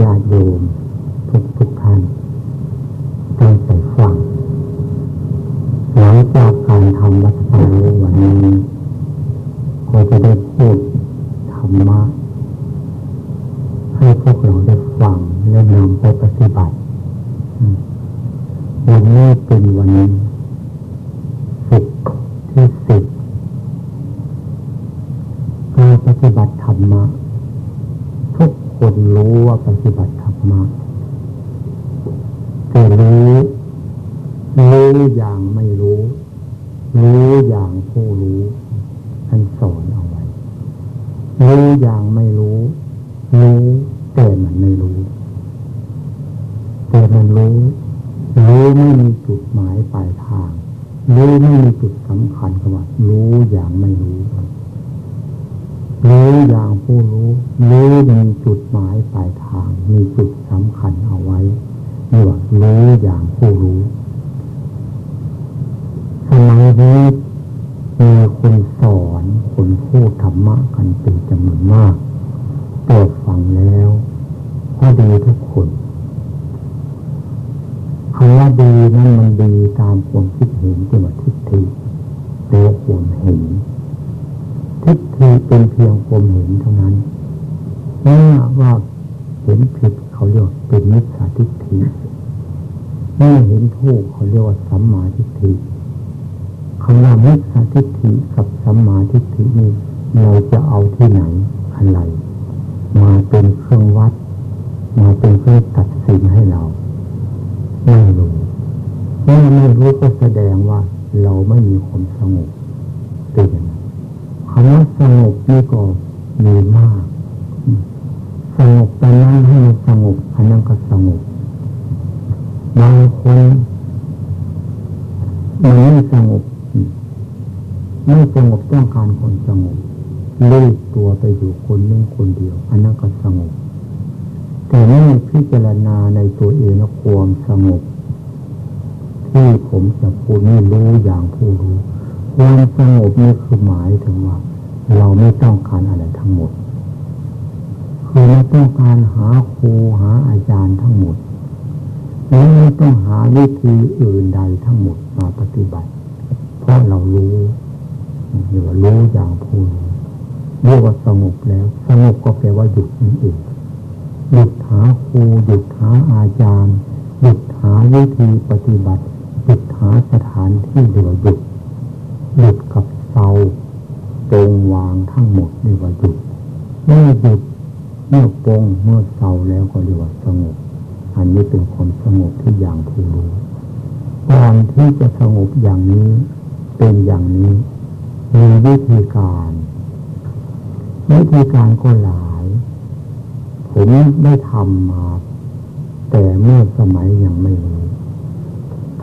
ญาติโยม เราจะเอาที่ไหนอะไร มาเป็นเครื่องวัด มาเป็นเครื่องตัดสินให้เรา ไม่รู้เมื่อไม่รู้ก็แสดงว่า เราไม่มีความสงบเป็นอย่างนั้นคำว่าสงบนี่ก็มีมากสงบแต่นั่งให้สงบอันนั้นก็สงบบางคนมันไม่สงบไม่สงบต้องการคนสงบ ลูกตัวไปอยู่คนนึงคนเดียวอันนั้นก็สงบ แต่ไม่พิจารณาในตัวเองนะความสงบ ที่ผมจะพูดนี่รู้อย่างผู้รู้ความสงบนี่คือหมายถึงว่า เราไม่ต้องการอะไรทั้งหมด คือไม่ต้องการหาครูหาอาจารย์ทั้งหมดและไม่ต้องหาวิธีอื่นใดทั้งหมดมาปฏิบัติ เพราะเรารู้หรือว่ารู้อย่างผู้รู้ เรียกว่าสงบแล้ว สงบก็แปลว่าหยุดนั่นเองหยุดหาครูหยุดหาอาจารย์หยุดหาวิธีปฏิบัติหยุดหาสถานที่เรียวหยุดหยุดกับเศร้าตรงวางทั้งหมดเรียกว่าหยุดเมื่อหยุดเมื่อปงเมื่อเศร้าแล้วก็เรียกว่าสงบ อันนี้เป็นความสงบที่อย่างผู้รู้ก่อนที่จะสงบอย่างนี้เป็นอย่างนี้มีวิธีการ วิธีการก็หลาย ผมได้ทำมา แต่เมื่อสมัยยังไม่รู้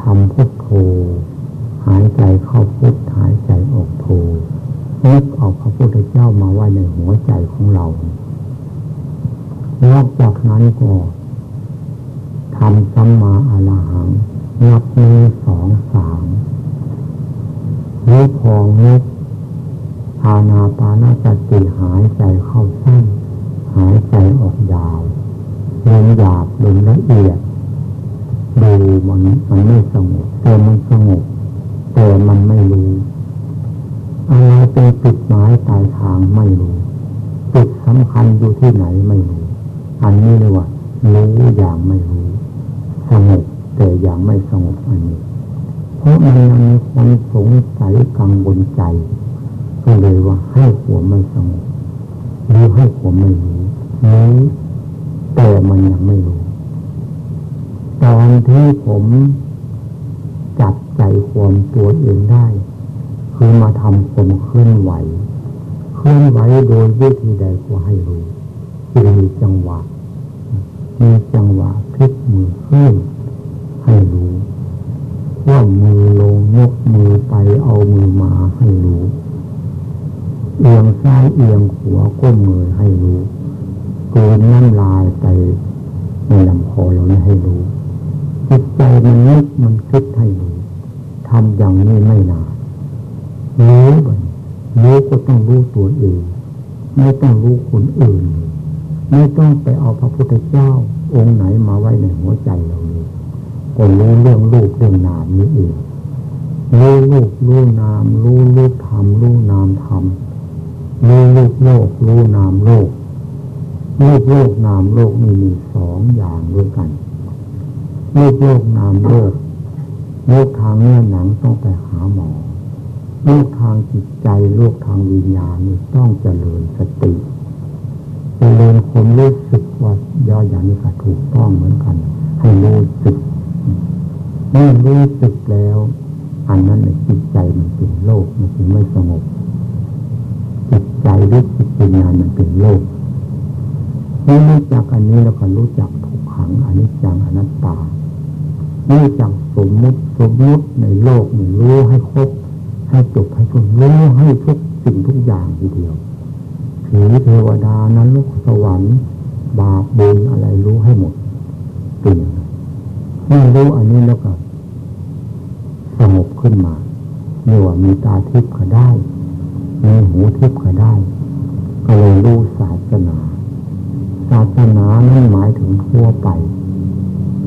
ทำพุทโธหายใจเข้าพุทหายใจออกโธนึกเอาพระพุทธเจ้ามาไว้ในหัวใจของเรานอกจากนั้นก็ทำสัมมาอรหังนับมือสองสามนิ้วพองนึก อานาปานาสติหายใจเข้าสั้นหายใจออกยาวลมหยาบลมละเอียดดูมันมันไม่สงบแต่มันสงบแต่มันไม่รู้อะไรเป็นจุดหมายปลายทางไม่รู้จุดสำคัญอยู่ที่ไหนไม่รู้อันนี้เลยว่ารู้อย่างไม่รู้สงบแต่อย่างไม่สงบอันนี้ เพราะมันยังมีความสงสัยกังวลใจ ก็เลยว่าให้หัวไม่สงบหรือให้หัวไม่รู้รู้แต่มันยังไม่รู้ ตอนที่ผมจับใจความตัวเองได้ คือมาทำผมเคลื่อนไหว เคลื่อนไหวโดยวิธีใดก็ให้รู้มีจังหวะมีจังหวะพลิกมือขึ้นให้รู้ว่ามือลงยกมือไปเอามือมาให้รู้ เอียงซ้ายเอียงขวาก้มมือให้รู้กินน้ำลายไปในลำคอเราให้รู้จิตใจมันนึกมันคิดให้รู้ทำอย่างนี้ไม่นานรู้ไปรู้ก็ต้องรู้ตัวเอง ไม่ต้องรู้คนอื่น ไม่ต้องไปเอาพระพุทธเจ้า องค์ไหนมาไว้ในหัวใจเราเลยก็รู้เรื่องลูกเรื่องนามนี้เองรู้ลูกรู้นามรู้ลูกธรรมรู้นามธรรม รู้ลูกโลกรู้นามโลกลูกโลกนามโลกนี่มีสองอย่างด้วยกันลูกโลกนามโลกโลกทางเนื้อหนังต้องไปหาหมอโลกทางจิตใจโลกทางวิญญาณนี่ต้องเจริญสติเจริญความรู้สึกว่าย่ออย่างนี้ก็ถูกต้องเหมือนกัน ให้รู้สึกเมื่อรู้สึกแล้ว อันนั้นในจิตใจมันเป็นโลกมันจึงไม่สงบ ใจหรือจิตวิญญาณมันเป็นโลกเมื่อรู้จักอันนี้แล้วก็รู้จักทุกขังอนิจจังอนัตตารู้จักสมมุติสมมุติในโลกนี่รู้ให้ครบให้จบให้พ้นรู้ให้ทุกสิ่งทุกอย่างทีเดียวผีเทวดานั้นลูกสวรรค์บาปบุญอะไรรู้ให้หมดเป็นเมื่อรู้อันนี้แล้วก็สงบขึ้นมาเรียกว่ามีตาทิพย์ก็ได้ มีหูทิพย์ก็ได้ ก็เลยรู้ศาสนา ศาสนานั้นหมายถึงทั่วไป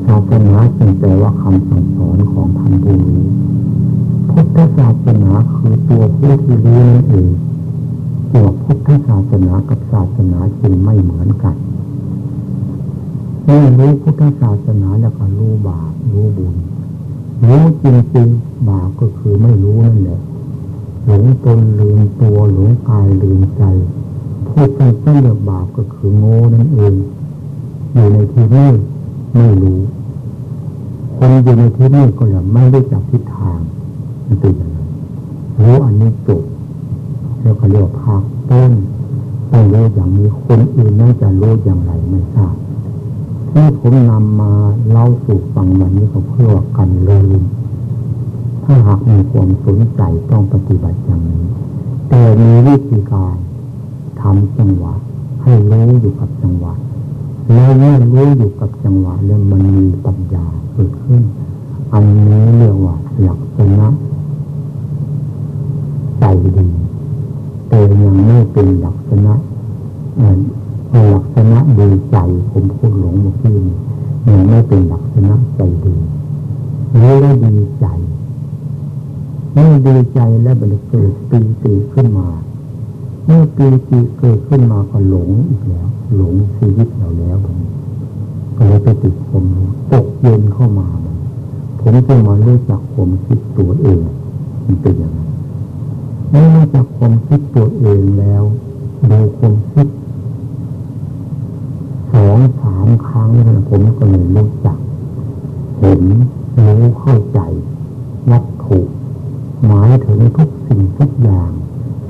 ศาสนาจึงแปลว่าคำสั่งสอนของท่านผู้รู้พุทธศาสนาคือตัวผู้ที่รู้นั่นเองตัวพุทธศาสนากับศาสนาจึงไม่เหมือนกันเมื่อรู้พุทธศาสนาแล้วก็รู้บาปรู้บุญรู้จริงๆบาปก็คือไม่รู้นั่นแหละ หลงตนลืมตัวหลงกายลืมใจพูดกันสั้นเรียบาปก็คือโง่นั่นเอง อยู่ในที่นี้ไม่รู้ คนอยู่ในที่นี้ก็เลยไม่รู้จักทิศทางมันเป็นยังไงรู้อันนี้จบแล้วก็เรียกภาคต้นต้องรู้อย่างนี้คนอื่นน่าจะรู้อย่างไรไม่ทราบที่ผมนำมาเล่าสู่ฟังวันนี้ก็เพื่อกันลืม ถ้าหากมีความสนใจต้องปฏิบัติอย่างนี้ แต่มีวิธีการทำจังหวะ ให้รู้อยู่กับจังหวะ แล้วเมื่อรู้อยู่กับจังหวะแล้วมันมีปัญญาเกิดขึ้น อันนี้เรียกว่าหลักษณะใจดีแต่ยังไม่เป็นลักษณะลักษณะดีใจผมพูดหลงเมื่อกี้นยังไม่เป็นลักษณะใจดีรู้แล้วดีใจ เมื่อดีใจแล้วมันเกิดปีติขึ้นมา เมื่อปีติเกิดขึ้นมาก็หลงอีกแล้ว หลงชีวิตเราแล้วก็เลยไปติดผมตกเย็นเข้ามา ผมจะมาเลือกจากผมคิดตัวเอง มันเป็นยังไงเมื่อรู้จักความคิดตัวเองแล้วดูความคิดสองสามครั้งนะผมก็เลยรู้จักเห็นรู้เข้าใจวัตถุ หมายถึงทุกสิ่งทุกอย่าง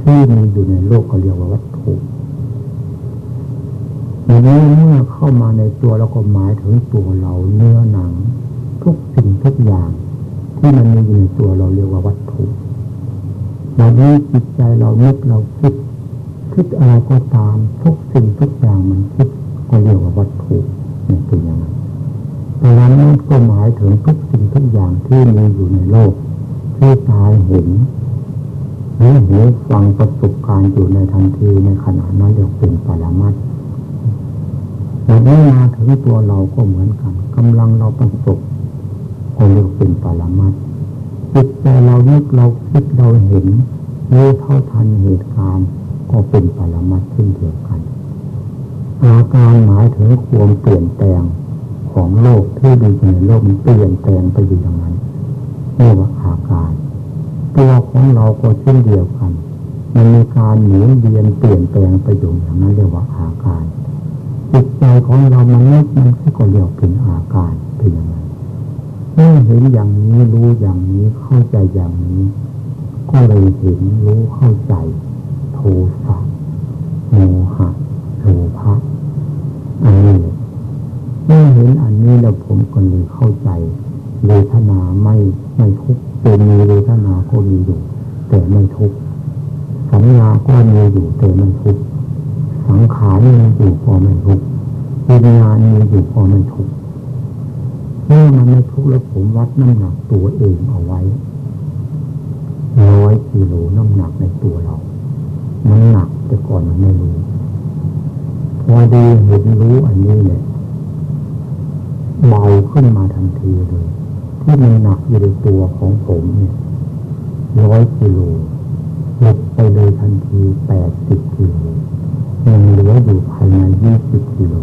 ที่มีอยู่ในโลกเขาเรียกว่าวัตถุอย่างนี้เมื่อเข้ามาในตัวเราก็หมายถึงตัวเราเนื้อหนัง ทุกสิ่งทุกอย่าง ที่มันมีอยู่ในตัวเราเรียกว่าวัตถุวันนี้จิตใจเรานึกเราคิด คิดอะไรก็ตามทุกสิ่งทุกอย่างมันคิดก็เรียกว่าวัตถุนี่เป็นอย่างนั้นดังนั้นก็หมายถึงทุกสิ่งทุกอย่างที่มีอยู่ในโลก ที่ตายเห็นหรือหูฟังประสบการณ์อยู่ในทันทีในขณะนั้นเรียกเป็นปรมัตถ์แต่นี้มาถึงตัวเราก็เหมือนกันกำลังเราประสบก็เรียกเป็นปรมัตถ์จิตใจเรานึกเราคิดเราเห็นรู้เท่าทันเหตุการณ์ก็เป็นปรมัตถ์ขึ้นเดียวกัน อาการหมายถึงความเปลี่ยนแปลงของโลกที่ดูในโลกมันเปลี่ยนแปลงไปอยู่อย่างนั้น เรียกว่าอาการตัวของเราก็เช่นเดียวกัน มันมีการหมุนเวียนเปลี่ยนแปลงไปอยู่อย่างนั้นเรียกว่าอาการจิตใจของเรามันนึกมันก็เรียกเป็นอาการเป็นอย่างไรเมื่อเห็นอย่างนี้รู้อย่างนี้เข้าใจอย่างนี้ ก็เลยเห็นรู้เข้าใจ โทสะโมหะโลภะอันนี้เมื่อเห็นอันนี้แล้วผมก็เลยเข้าใจ เวทนาไม่ไม่ทุกเป็นมีเวทนาก็มีอยู่ แต่ไม่ทุกสัญญาก็มีอยู่แต่ไม่ทุกสังขารมีอยู่พอไม่ทุกวิญญาณมีอยู่พอไม่ทุกเมื่อมันไม่ทุกแล้วผมวัดน้ำหนักตัวเองเอาไว้ร้อยกิโลน้ำหนักในตัวเรา มันหนักแต่ก่อนมันไม่รู้พพอดีเห็นรู้อันนี้เนี่ยเบาขึ้นมาทันทีเลย ที่มันหนักอยู่ในตัวของผมเนี่ยร้อยกิโลหลุดไปเลยทันทีแปดสิบกิโลยังเหลืออยู่ภายในยี่สิบกิโล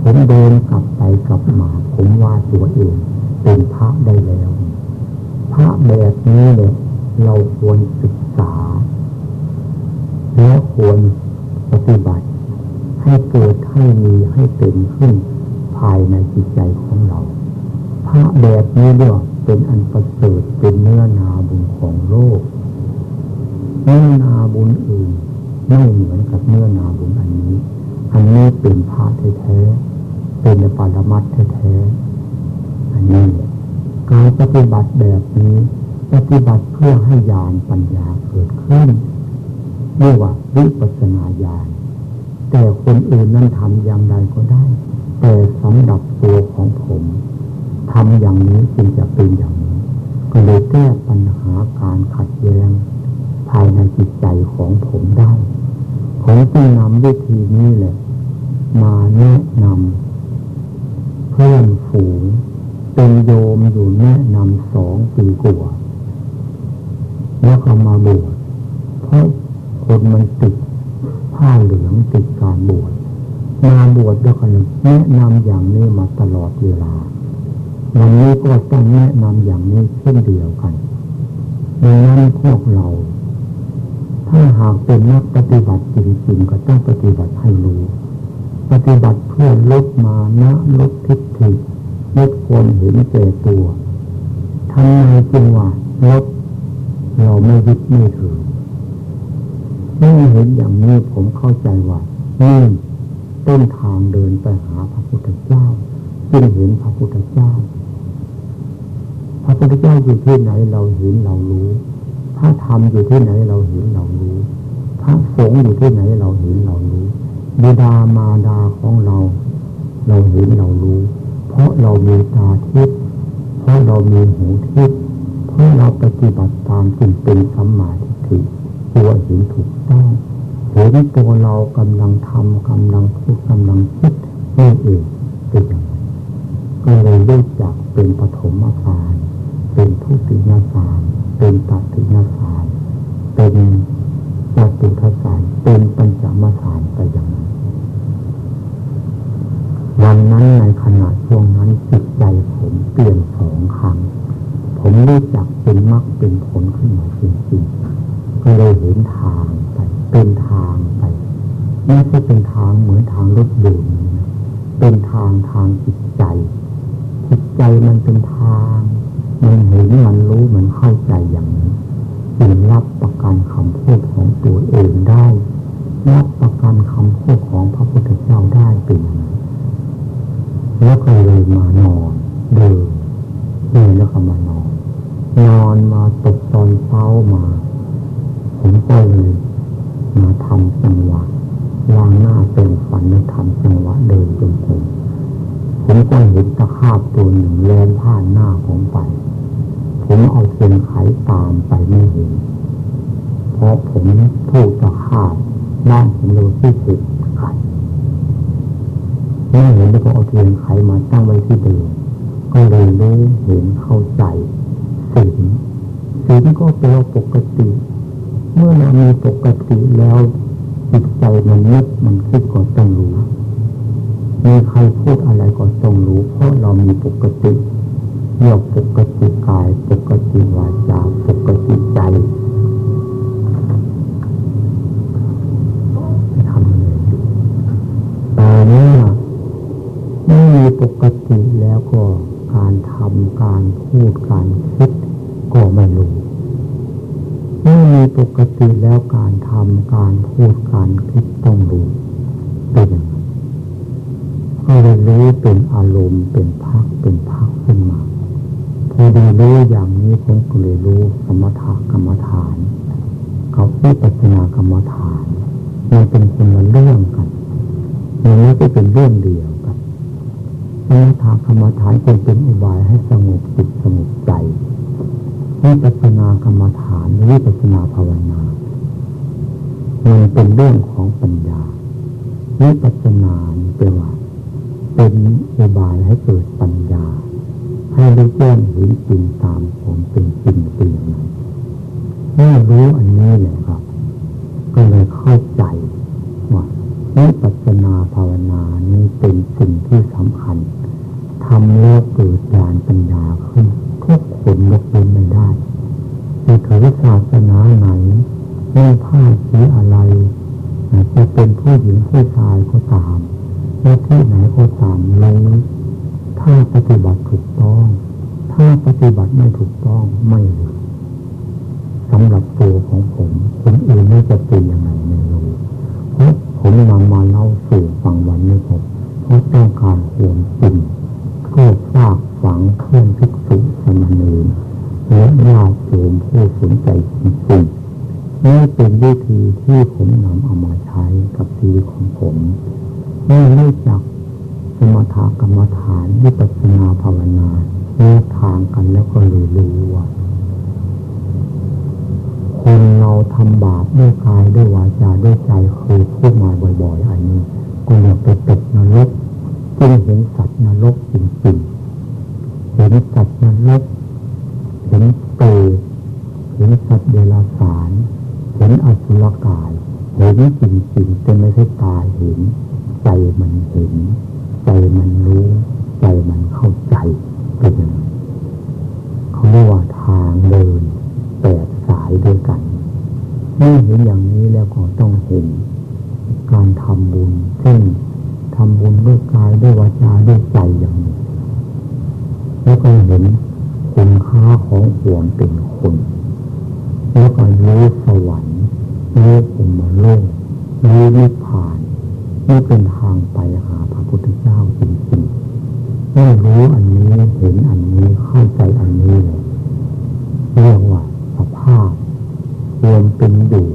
ผมเดินกลับไปกลับมา ผมว่าตัวเองเป็นพระได้แล้ว พระแบบนี้เนี่ยเราควรศึกษา และควรปฏิบัติ ให้เกิดให้มีให้เป็นขึ้นภายในจิตใจของเรา พระแบบนี้เรียกเป็นอันประเสริฐเป็นเนื้อนาบุญของโลก เนื้อนาบุญอื่นไม่เหมือนกับเนื้อนาบุญอันนี้ อันนี้เป็นพระแท้ๆเป็นปารมัตแท้ๆอันนี้การปฏิบัติแบบนี้ปฏิบัติเพื่อให้ญาณปัญญาเกิดขึ้นเรียกว่าวิปัสนาญาณแต่คนอื่นนั้นทำอย่างไรก็ได้ แต่สำหรับตัวของผม ทำอย่างนี้จึงจะเป็นอย่างนี้ ก็เลยแก้ปัญหาการขัดแย้งภายในจิตใจของผมได้ ผมจึงนำวิธีนี้แหละ มาแนะนำเพื่อนฝูงเป็นโยมอยู่แนะนำสองปีกว่าแล้วก็มาบวชเพราะคนมันติดผ้าเหลืองติดการบวชมาบวชแล้วก็แนะนำอย่างนี้มาตลอดเวลา วันนี้ก็ต้องแนะนำอย่างนี้เช่นเดียวกันดังนั้นพวกเรา ถ้าหากเป็นนักปฏิบัติจริงๆก็ต้องปฏิบัติให้รู้ ปฏิบัติเพื่อลดมานะลดทิฏฐิลดความเห็นแก่ตัวทำไมจึงว่าลดเราไม่ยึดไม่ถือเมื่อเห็นอย่างนี้ผมเข้าใจว่านี่ต้นทางเดินไปหาพระพุทธเจ้า จึงเห็นพระพุทธเจ้า พระพุทธเจ้าอยู่ที่ไหนเราเห็นเรารู้ พระธรรมอยู่ที่ไหนเราเห็นเรารู้ พระสงฆ์อยู่ที่ไหนเราเห็นเรารู้บิดามารดาของเรา เราเห็นเรารู้ เพราะเรามีตาทิพย์เพราะเรามีหูทิพย์เพราะเราปฏิบัติตามจึงเป็นสัมมาทิฏฐิตัวเห็นถูกต้องเห็นตัวเรากำลังทำกำลังพูดกำลังคิดนี่เองเป็นอย่างไรก็เลยรู้จักเป็นปฐมฌาน เป็นทุติยฌานเป็นตติยฌานเป็นจตุทัฌานเป็นปัญจมฌานไปอย่างนั้นวันนั้นในขณะช่วงนั้นจิตใจผมเปลี่ยนสองครั้ง ผมรู้จักเป็นมรรคเป็นผลขึ้นมาจริงๆก็เลยเห็นทางไปเป็นทางไปไม่ใช่เป็นทางเหมือนทางรถยนต์เป็นทางทางจิตใจ จิตใจมันเป็นทาง มันเห็นมันรู้มันเข้าใจอย่างนี้จึงรับประกันคำพูดของตัวเองได้ รับประกันคำพูดของพระพุทธเจ้าได้เป็นแล้วก็เลยมานอนเดินเดินแล้วก็มานอน นอนมาตกตอนเช้ามา ผมก็เลยมาทำจังหวะวางหน้าเป็นฝันและทำจังหวะเดินจงกรมผมก็เห็นตะขาบตัวหนึ่งแลนผ่านหน้าผมไป ผมเอาเทียนไขตามไปไม่เห็น เพราะผมถูกตะขาบบ้านผมดนที่สุดไขัดไม่เห็นแล้วก็เอาเทียนไขมาตั้งไว้ที่เดิมก็เลยรู้เห็นเข้าใจสิ่งสิ่งก็เป็นปกติ เมื่อเรามีปกติแล้วจิตใจมันนึกมันคิดก็ต้องรู้มีใครพูดอะไรก็ต้องรู้ เพราะเรามีปกติ เรียกปกติกายปกติวาจาปกติใจทำอะไรแต่เนี้ไม่มีปกติแล้วก็การทำการพูดการคิดก็ไม่รู้เมื่อมีปกติแล้วการทำการพูดการคิดต้องรู้เป็นอย่างไรเลยรู้เป็นอารมณ์เป็นพักเป็นพัก ขึ้นมาพอดีรู้อย่างนี้ผมก็เลยรู้สมถะกรรมฐานกับวิปัสนากรรมฐานมันเป็นคนละเรื่องกันมันไม่ใช่เป็นเรื่องเดียวกันสมถะกรรมฐานเป็นอุบายให้สงบจิตสงบใจวิปัสนากรรมฐานวิปัสนาภาวนามันเป็นเรื่องของปัญญาวิปัสสนาแปลว่าเป็นอุบายให้เกิดปัญญา ให้ได้แจ้งเห็นจริงตามผมเป็นจริงเป็นอย่างนั้นเมื่อรู้อันนี้แหละครับ ก็เลยเข้าใจว่าวิปัสสนาภาวนานี้เป็นสิ่งที่สำคัญทำแล้วเกิดญาณปัญญาขึ้นทุกคนยกเว้นไม่ได้จะถือศาสนาไหนไม่ผ้าสีอะไรจะเป็นผู้หญิงผู้ชายก็ตามและที่ไหนก็ตามลง ถ้าปฏิบัติถูกต้อง ถ้าปฏิบัติไม่ถูกต้องไม่สำหรับตัวของผมคนอื่นไม่จะเป็นยังไงไม่รู้เพราะผมนำมาเล่าสู่ฟังวันนี้ผมเพราะต้องการหวงจริงเพื่อฝากฝังเพื่อนภิกษุสมณีและญาติโยมผู้สนใจจริงๆนี่เป็นวิธีที่ผมนำเอามาใช้กับชีวิตของผมเมื่อรู้จัก สมถกรรมฐานวิปัสสนาภาวนาแยกทางกันแล้วก็รู้รู้ว่าคนเราทำบาปด้วยกายด้วยวาจาด้วยใจเคยพูดมาบ่อยๆ อันนี้ก็อยากไปตกนรกจึงเห็นสัตว์นรกจริงๆเห็นสัตว์นรกเห็นเปรตเห็นสัตว์เดรัจฉานเห็นอสุรกายเห็นจริงๆแต่ไม่ใช่ตาเห็น ใจมันเห็น ใจมันรู้ ใจมันเข้าใจเป็นอย่างเขาเรียกว่าทางเดินแปดสายด้วยกันเมื่อเห็นอย่างนี้แล้วก็ต้องเห็น การทำบุญเช่นทำบุญด้วยกายด้วยวาจาด้วยใจอย่างนี้แล้วก็เห็นคุณค่าของห่วงเป็นคนแล้วก็รู้สวรรค์รู้อุมโลกรู้นิพพาน นี่เป็นทางไปหาพระพุทธเจ้าจริงๆเมื่รู้อันนี้เห็นอันนี้เข้าใจอันนี้เลยเรียกว่าสภาพรวมเป็นอยู่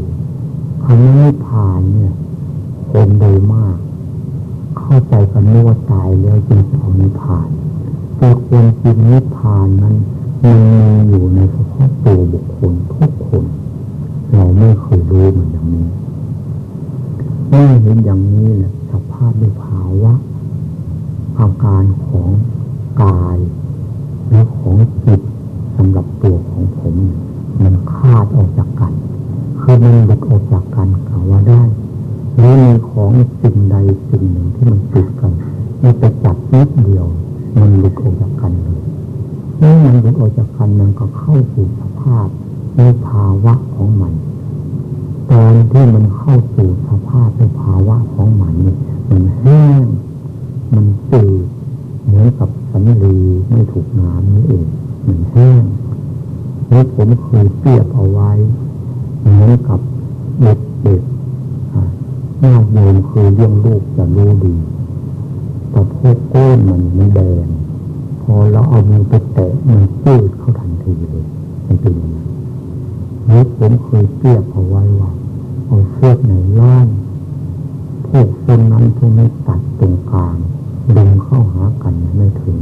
คำนิพพานเนี่ยคนโดยมาก เข้าใจกันว่าตายแล้วจึงจะเอานิพพานแต่ควรจริงนิพพานนั้นมันมีอยู่ในเฉพาะตัวบุคคลทุกคน เราไม่เคยรู้เหมือนอย่างนี้ เมื่อเห็นอย่างนี้แหละสภาพในภาวะอาการของกายและของจิตสำหรับตัวของผม มันคาดออกจากกันคือมันหลุดออกจากกันกล่าวว่าได้หรือมีของสิ่งใดสิ่งหนึ่งที่มันติดกันไม่ไปจับนิดเดียว มันหลุดออกจากกันเลยเมื่อมันหลุดออกจากกันมันก็เข้าสู่สภาพในภาวะของมัน ตอนที่มันเข้าสู่สภาพในภาวะของมันเนี่ยมันแห้ง มันจืดเหมือนกับสันลีไม่ถูกน้ำนี่เองมันแห้งนี่ผมเคยเปรียบเอาไว้เหมือนกับเด็กเด็กญาติโยมเคยเลี้ยงลูกจะรู้ดีแต่พวกก้นมันมันแดงพอเราเอามือไปแตะมันจืดเข้าทันทีเลยมันเป็นอย่างนั้นนี่ผมเคยเปรียบเอาไว้ ว่าเอาเชือกหนล่อนพวกเส้นนั้นพวกนี้ตัดตรงกลางดึงเข้าหากันไม่ถึง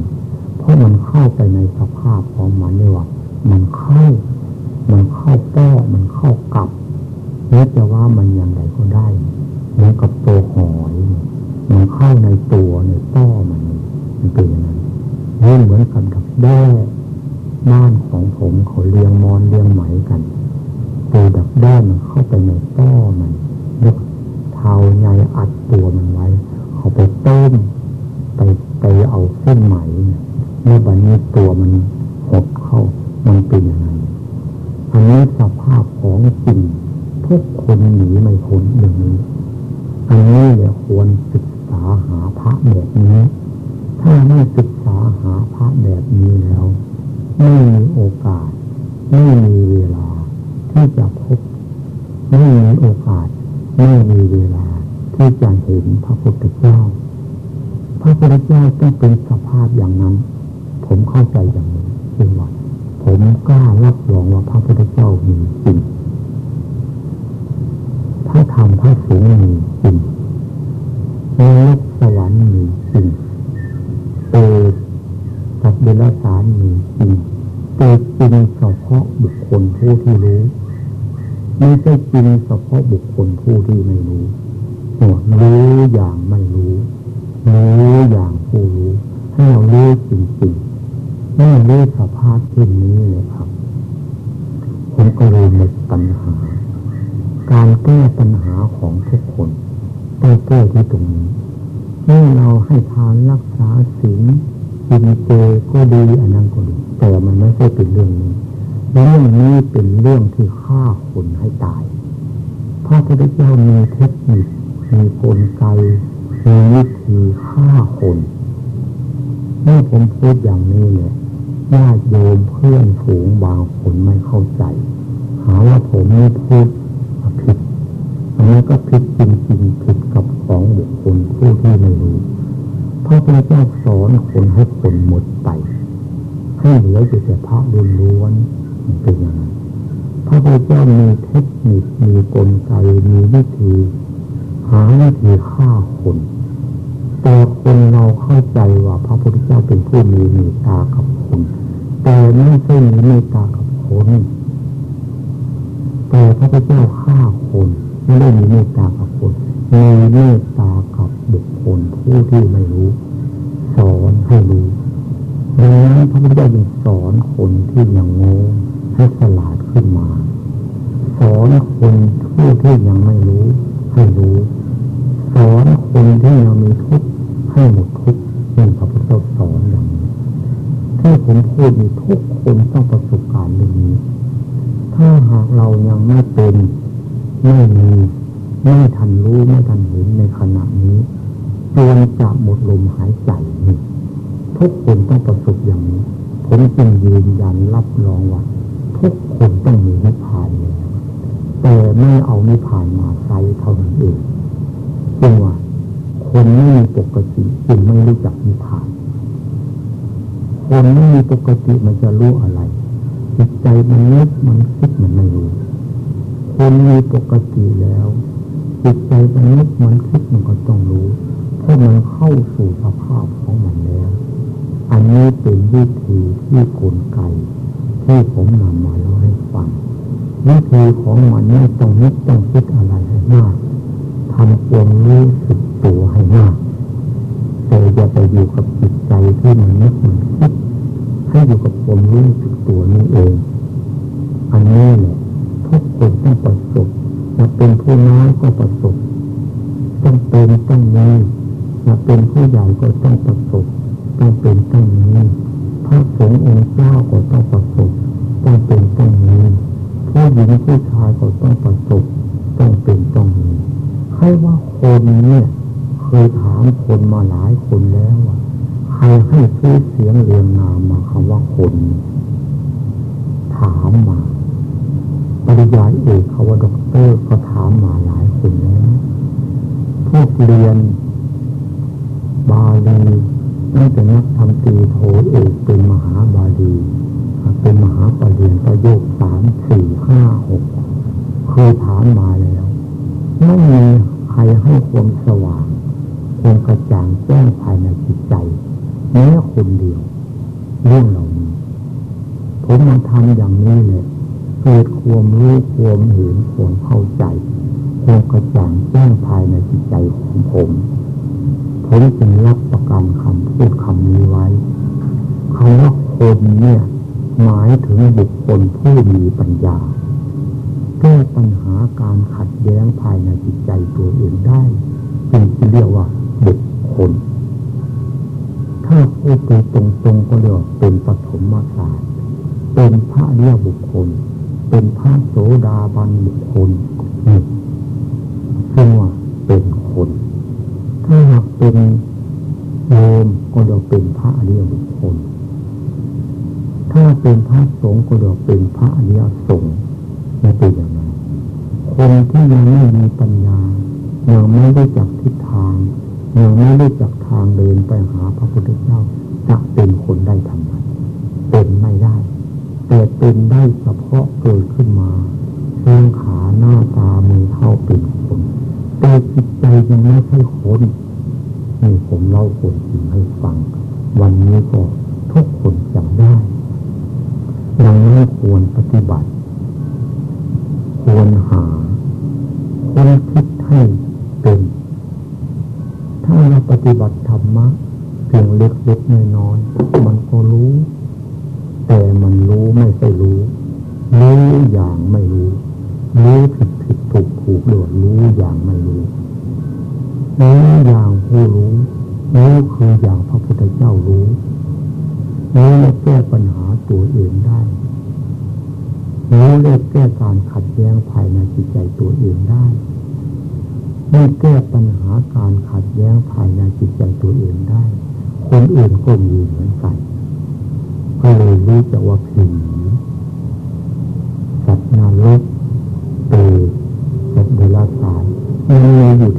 เพราะมันเข้าไปในสภาพของมันนี่ว่า มันเข้า มันเข้าป้อมันเข้ากลับนี่จะว่ามันอย่างไรก็ได้เหมือนกับตัวหอยมันเข้าในตัวในป้อมันมันเป็นอย่างนั้นนี่เหมือนกับดักแด้บ้านของผมเขาเลี้ยงมอนเลี้ยงไหมกัน ตัวดักแด้มันเข้าไปในป้อมันยกเท้าใหญ่อัดตัวมันไว้ เขาไปต้มไปไปเอาเส้นไหมเมื่อบันนี้ตัวมันหดเข้ามันเป็นย่างนั้นอันนี้สภาพของจริงทุกคนหนีไม่พ้นอย่างนี้อันนี้เนี่ยควรศึกษาหาพระแบบนี้ ถ้าไม่ศึกษาหาพระแบบนี้แล้ว ไม่มีโอกาส ไม่มีเวลา ที่จะพบไม่มีโอกาส ไม่มีเวลา ที่จะเห็นพระพุทธเจ้า พระพุทธเจ้าต้องเป็นสภาพอย่างนั้น ผมเข้าใจอย่างนี้จริงว่าผมกล้ารับรองว่าพระพุทธเจ้ามีจริงพระธรรมพระสงฆ์มีจริงนรกสวรรค์มีจริงเปรตกับเดรัจฉานมีจริง แต่จริงเฉพาะบุคคลผู้ที่รู้ไม่ใช่จริงเฉพาะบุคคลผู้ที่ไม่รู้รู้อย่างไม่รู้รู้อย่างผู้รู้ให้เรารู้จริงๆไม่รู้สภาพเช่นนี้เลยครับผมก็เลยหมดปัญหา การแก้ปัญหาของทุกคนต้องแก้ที่ตรงนี้เมื่อเราให้ทานรักษาศีล กินเจก็ดีอันนั้นก็ดีแต่มันไม่ใช่เป็นเรื่องนี้เรื่องนี้เป็นเรื่องที่ฆ่าคนให้ตายพระพุทธเจ้ามีเทคนิคมีกลไกมีวิธีฆ่าคนเมื่อผมพูดอย่างนี้เนี่ยญาติโยมเพื่อนฝูงบางคนไม่เข้าใจ หาว่าผมนี่พูดผิดอันนี้ก็ผิดจริงๆผิดกับของบุคคลผู้ที่ไม่รู้ พระพุทธเจ้าสอนคนให้คนหมดไป ให้เหลืออยู่แต่พระล้วนเป็นอย่างนั้นพระพุทธเจ้ามีเทคนิคมีกลไกมีวิธี หาวิธีฆ่าคน แต่คนเราเข้าใจว่าพระพุทธเจ้าเป็นผู้มีเมตตากับคน แต่ไม่ใช่มีเมตตากับคนแต่พระพุทธเจ้าฆ่าคนไม่ได้มีเมตตากับคนมีเมตตากับ บุคคลผู้ที่ไม่รู้ สอนให้รู้ดังนั้นพระพุทธเจ้าจึงสอนคนที่ยังโง่ให้ฉลาดขึ้นมา สอนคนผู้ที่ยังไม่รู้ ให้รู้ สอนคนที่ยังมีทุกข์ให้หมดทุกข์นี่พระพุทธเจ้าสอนอย่างนี้ที่ผมพูดมีทุกคนต้องประสบการณ์เรื่องนี้ ถ้าหากเรายังไม่เป็นไม่มีไม่ทันรู้ไม่ทันเห็นในขณะนี้ จนจะหมดลมหายใจนี่ทุกคนต้องประสบอย่างนี้ ผมจึงยืนยันรับรองว่าทุกคนต้องมีนิพพานแล้วแต่ไม่เอานิพพานมาใช้เท่านั้นเองจึงว่า คนไม่มีปกติจึงไม่รู้จักนิพพาน คนไม่มีปกติมันจะรู้อะไรจิตใจมันนึกมันคิดมันไม่รู้ คนมีปกติแล้วจิตใจมันนึกมันคิดมันก็ต้องรู้ เพราะมันเข้าสู่สภาพของมันแล้ว อันนี้เป็นวิธีที่กลไกที่ผมนำมาเล่าให้ฟังวิธีของมันไม่ต้องนึกต้องคิดอะไรให้มากทำความรู้สึกตัวให้มากแต่อย่าไปอยู่กับจิตใจที่มันนึกมันคิดให้อยู่กับความรู้สึกตัวนี้เอง อันนี้แหละทุกคนต้องประสบจะเป็นผู้น้อยก็ประสบ ต้องเป็นต้องมี จะเป็นผู้ใหญ่ก็ต้องประสบต้องเป็นต้องมีพระสงฆ์องค์เจ้าก็ต้องประสบต้องเป็นต้องมีผู้หญิงผู้ชายก็ต้องประสบต้องเป็นต้องมีใครว่าคนเนี่ยเคยถามคนมาหลายคนแล้วว่าใครให้ชื่อเสียงเรียงนามมาคำว่าคนถามมาปริยายเอกคำว่าด็อกเตอร์ก็ถามมาหลายคนแล้วพวกเรียน บาลีตั้งแต่นักทำตีโทเอกเป็นมหาบาลีเป็นมหาปรริญญาโยกสามสี่ห้าหกเคยถามมาแล้วไม่มีใครให้ความสว่างความกระจ่างแจ้งภายในจิตใจแม้คนเดียว เรื่องเหล่านี้ ผมมาทำอย่างนี้เลยเกิดความรู้ความเห็นความเข้าใจความกระจ่างแจ้งภายในจิตใจของผม ผมจึงรับประกันคำพูดคำนี้ไว้คำว่าคนเนี่ยหมายถึงบุคคลผู้มีปัญญาแก้ปัญหาการขัดแย้งภายในจิตใจตัวเองได้จึงจะเรียกว่าบุคคล ถ้าพูดไปตรงๆก็เรียกว่าเป็นปฐมศาสตร์เป็นพระเรียบุคคล เป็นพระโสดาบันบุคคลนี่ซึ่งว่าเป็นคน ถ้าหากเป็นโยมก็เรียกเป็นพระเรียบุคคล ถ้าเป็นพระสงฆ์ก็เรียกเป็นพระอริยสงฆ์ไม่เป็นอย่างนั้นคนที่ยังไม่มีปัญญายังไม่ได้จักทิศทางยังไม่ได้จักทางเดินไปหาพระพุทธเจ้าจะเป็นคนได้ทำไมเป็นไม่ได้ แต่เป็นได้เฉพาะเกิดขึ้นมาแข้งขาหน้าตามือเท้าเป็นคน แต่จิตใจยังไม่ใช่คนนี่ผมเล่าคนจริงให้ฟัง วันนี้ก็ทุกคนจำได้ดังนั้นควรปฏิบัติ ควรหาคนคิดให้เป็น ถ้าเราปฏิบัติธรรมะเพียงเล็กเล็กน้อยน้อยมันก็รู้ แต่มันรู้ไม่ใช่รู้ รู้อย่างไม่รู้ รู้ผิด ถูกโดดรู้อย่างไม่รู้รู้อย่างผู้รู้รู้คืออย่างพระพุทธเจ้ารู้รู้และแก้ปัญหาตัวเองได้รู้และแก้การขัดแย้งภายในจิตใจตัวเองได้ไม่แก้ปัญหาการขัดแย้งภายในจิตใจตัวเองได้ คนอื่นก็มีเหมือนกันก็เลยรู้จักว่าผีสัตว์นรก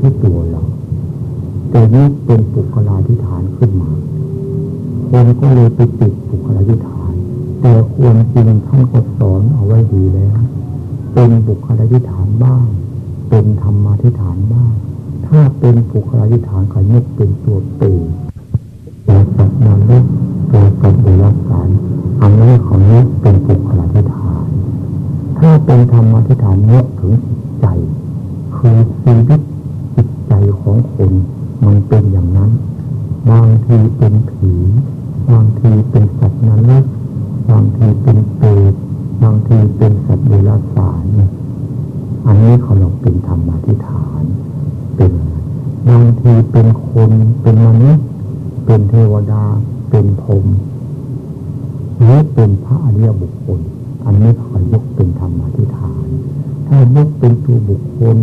ที่ตัวเราแต่นี้เป็นปุกลาธิฐานขึ้นมาคนก็เลยไปติดปุกลาธิฐาน แต่ควรจริงท่านก็สอนเอาไว้ดีแล้ว เป็นบุคลาธิฐานบ้าง เป็นธรรมาธิฐานบ้าง ถ้าเป็นปุคลาธิฐานขยกเป็นตัวเปรตัวสัตว์นรกตัวสัตว์เดรัจฉานอันนี้ของนี้เป็นปุคลาธิฐาน ถ้าเป็นธรรมาธิฐานเนกถึงจิตใจคือชีวิต จิตใจของคนมันเป็นอย่างนั้น บางทีเป็นผี บางทีเป็นสัตว์นรกบางทีเป็นเปรตบางทีเป็นสัตว์เดรัจฉานอันนี้เขาเราเป็นธรรมาธิฐาน เป็นบางทีเป็นคนเป็นมนุษย์เป็นเทวดา เป็นพรหมหรือเป็นพระอริยบุคคล อันนี้เขายกเป็นธรรมาธิฐาน ถ้ายกเป็นตัวบุคคล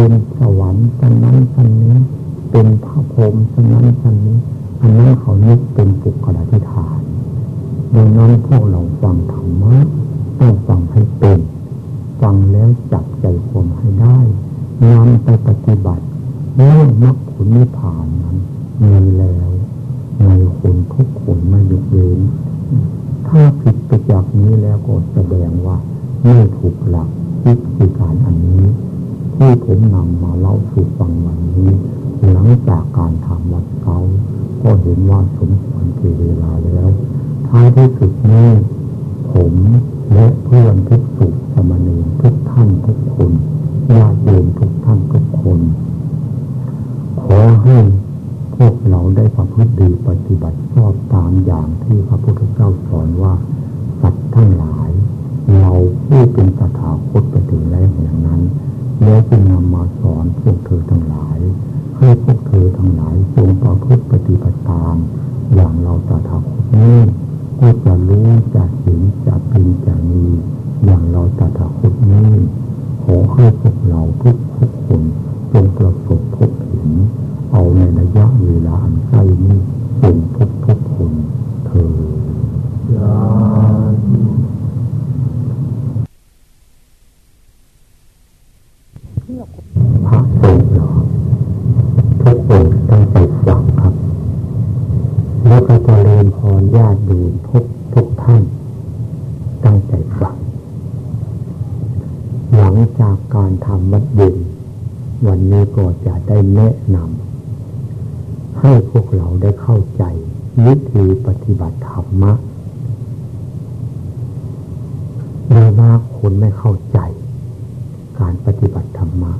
เป็นสวรรค์สันนั้นสันนี้ เป็นพระพรหมสันนั้นสันนี้อันนั้นเขายกเป็นปุกลาธิฐานดังนั้นพวกเราฟังธรรมะต้องฟังให้เป็น ฟังแล้วจับใจความให้ได้นำไปปฏิบัติเรื่องมรรคผลนิพพานนั้นมีแล้วในคนทุกคนไม่ยกเว้นถ้าผิดไปจากนี้แล้วก็แสดงว่าไม่ถูกหลักวิธีการอันนี้ ที่ผมนำมาเล่าสู่ฟังวันนี้ หลังจากการทำวัดเกาก็เห็นว่าสมควรเเวลาแล้ว ท้ายที่สุดนี้ผมและเพื่อนทุกสุขสมณีทุกท่านทุกคนญาติโยมทุกท่านทุกคน ขอให้พวกเราได้ประพฤติดีปฏิบัติชอบตามอย่างที่พระพุทธเจ้าสอนว่าสัตว์ทั้งหลาย เราผู้เป็นตถาคตไปถึงแล้วอย่างนั้น แล้วจึงนำมาสอนพวกเธอทั้งหลาย ให้พวกเธอทั้งหลายจงประพฤติปฏิบัติตาม อย่างเราตถาคตนี้ก็จะรู้จะเห็นจะเป็นจะมีอย่างเราตถาคตนี้ขอให้พวกเราทุกทุกคนจงประสบพบเห็น เอาในระยะเวลาอันใกล้นี้จงทุกทุกคนเธอพ ระสงฆ์หรอทุกคนตั้งใจฟังครับ แล้วก็จะเรียนพรญาติดูทุกทุกท่านตั้งใจฟังหลังจากการทำวัดเย็นวันนี้ก็จะได้แนะนำให้พวกเราได้เข้าใจวิธีปฏิบัติธรรมะโดยมากคนไม่เข้าใจ การปฏิบัติธรรมะ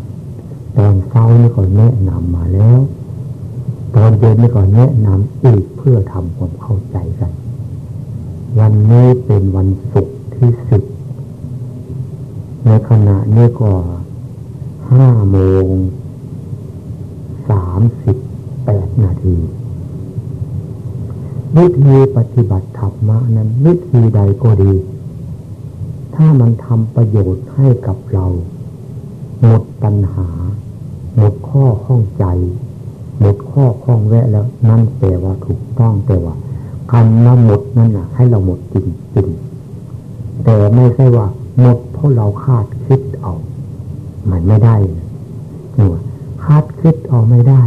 ตอนเช้านี่ก็แนะนำมาแล้ว ตอนเย็นนี่ก็แนะนำอีกเพื่อทำความเข้าใจกัน วันนี้เป็นวันศุกร์ที่สิบในขณะนี้ก็ห้าโมงสามสิบแปดนาทีวิธีปฏิบัติธรรมะนั้นวิธีใดก็ดี ถ้ามันทำประโยชน์ให้กับเรา หมดปัญหา หมดข้อข้องใจ หมดข้อข้องแวะแล้วนั่นแปลว่าถูกต้องแต่ว่าคำว่าหมดนั่นน่ะให้เราหมดจริงจริงแต่ไม่ใช่ว่า หมดเพราะเราคาดคิดเอา มันไม่ได้เนี่ยคาดคิดเอาไม่ได้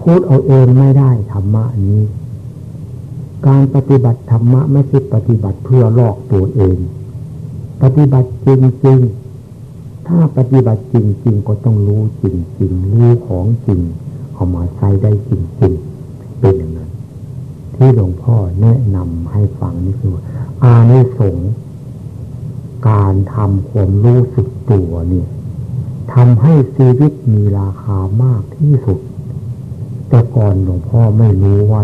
พูดเอาเองไม่ได้ธรรมะนี้ การปฏิบัติธรรมะไม่ใช่ปฏิบัติเพื่อลอกตัวเอง ปฏิบัติจริงๆ ถ้าปฏิบัติจริง ๆ ก็ต้องรู้จริง ๆ รู้ของจริงเอามาใช้ได้จริง ๆ เป็นอย่างนั้น ที่หลวงพ่อแนะนำให้ฟังนี่คืออานิสงส์การทำความรู้สึกตัวเนี่ยทำให้ชีวิตมีราคามากที่สุด แต่ก่อนหลวงพ่อไม่รู้ว่า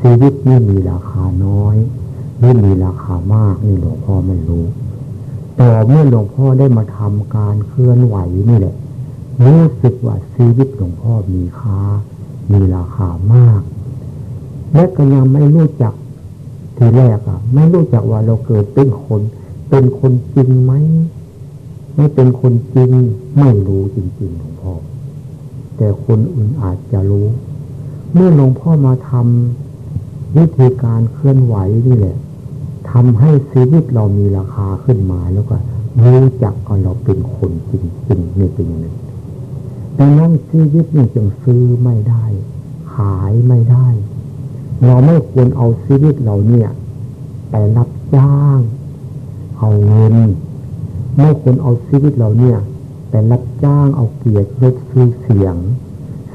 ชีวิตนี่มีราคาน้อยนี่มีราคามากนี่หลวงพ่อไม่รู้ ต่เมื่อหลวงพ่อได้มาทำการเคลื่อนไหวนี่แหละ รู้สึกว่าชีวิตหลวงพ่อมีค่า มีราคามาก และก็ยังไม่รู้จักทีแรกอะ ไม่รู้จักว่าเราเกิดเป็นคน เป็นคนจริงไหมไม่เป็นคนจริงไม่รู้จริงๆหลวงพ่อ แต่คนอื่นอาจจะรู้ เมื่อหลวงพ่อมาทำวิธีการเคลื่อนไหวนี่แหละ ทำให้ชีวิตเรามีราคาขึ้นมาแล้วก็รู้จักว่าเราเป็นคนจริงๆนี่เป็นอย่างนั้นดังนั้นชีวิตนี่จึงซื้อไม่ได้ ขายไม่ได้ เราไม่ควรเอาชีวิตเราเนี่ย ไปรับจ้าง เอาเงินไม่ควรเอาชีวิตเราเนี่ย ไปรับจ้างเอาเกียรติยศซื้อเสียง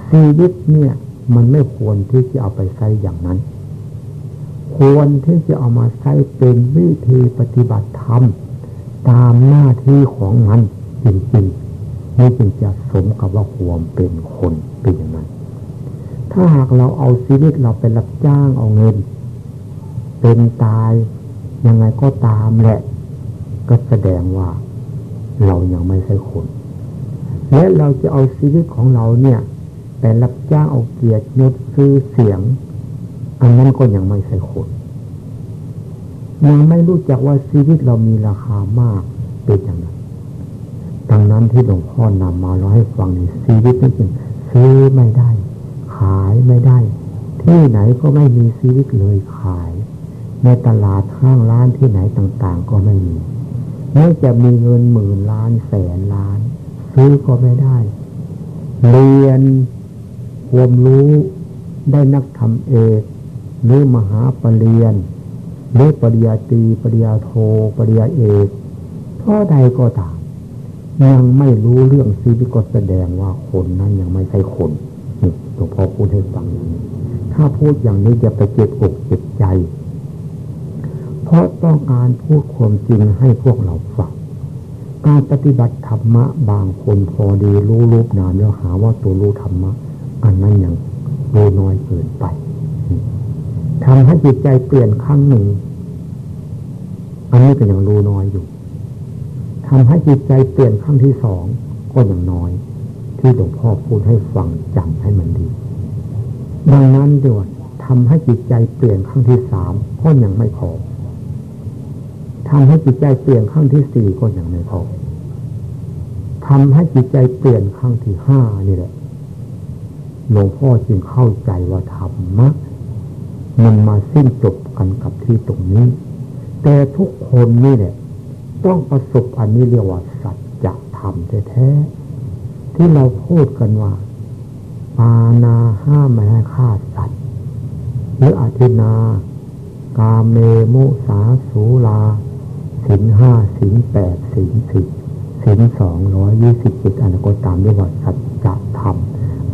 ชีวิตเนี่ย มันไม่ควรที่จะเอาไปใช้อย่างนั้น ควรที่จะเอามาใช้เป็นวิธีปฏิบัติธรรม ตามหน้าที่ของมันจริงๆนี่จึงจะสมกับว่าความเป็นคนเป็นอย่างนั้น ถ้าหากเราเอาชีวิตเราไปรับจ้างเอาเงิน เป็นตายยังไงก็ตามแหละ ก็แสดงว่าเรายังไม่ใช่คน และเราจะเอาชีวิตของเราเนี่ยแต่รับจ้างเอาเกียรติยศซื้อเสียง อันนั้นก็ยังไม่ใช่คนยังไม่รู้จักว่าชีวิตเรามีราคามากเป็นอย่างนั้นดังนั้นที่หลวงพ่อนำมาเราให้ฟังในชีวิตนี่จึงซื้อไม่ได้ ขายไม่ได้ ที่ไหนก็ไม่มีชีวิตเลยขาย ในตลาดห้างร้านที่ไหนต่างๆ ก็ไม่มีแม้จะมีเงินหมื่นล้านแสนล้าน ซื้อก็ไม่ได้ เรียนความรู้ได้นักทำเอก หรือมหาปรริญญาหรือปริญญาตรีปริญญาโทปริญญาเอกเท่าใดก็ตามยังไม่รู้เรื่องชีวิตก็แสดงว่าคนนั้นยังไม่ใช่คนนี่หลวงพ่อพูดให้ฟังอย่างนี้ถ้าพูดอย่างนี้จะไปเจ็บอกเจ็บใจ เพราะต้องการพูดความจริงให้พวกเราฟังการปฏิบัติธรรมะบางคนพอดีรู้รูปนามแล้วหาว่าตัวรู้ธรรมะ อันนั้นยังรู้น้อยเกินไป ทำให้จิตใจเปลี่ยนครั้งหนึ่ง อันนี้ก็ยังรู้น้อยอยู่ทำให้จิตใจเปลี่ยนครั้งที่สองก็ยังน้อย ที่หลวงพ่อพูดให้ฟังจำให้มันดี ดังนั้นด้วยทำให้จิตใจเปลี่ยนครั้งที่สามก็ยังไม่พอทำให้จิตใจเปลี่ยนครั้งที่สี่ก็ยังไม่พอทำให้จิตใจเปลี่ยนครั้งที่ห้านี่แหละหลวงพ่อจึงเข้าใจว่าธรรมะ มันมาสิ้นจบกันกับที่ตรงนี้ แต่ทุกคนนี่แหละต้องประสบอันนี้เรียกว่าสัจธรรมแท้ๆที่เราพูดกันว่า ปานาห้ามไม่ให้ฆ่าสัตว์หรืออธินากาเมมุสาสูลาสินห้าสินแปดสินสิบสินสองร้อยยี่สิบเจ็ดอันก็ตามเรียกว่าสัจธรรม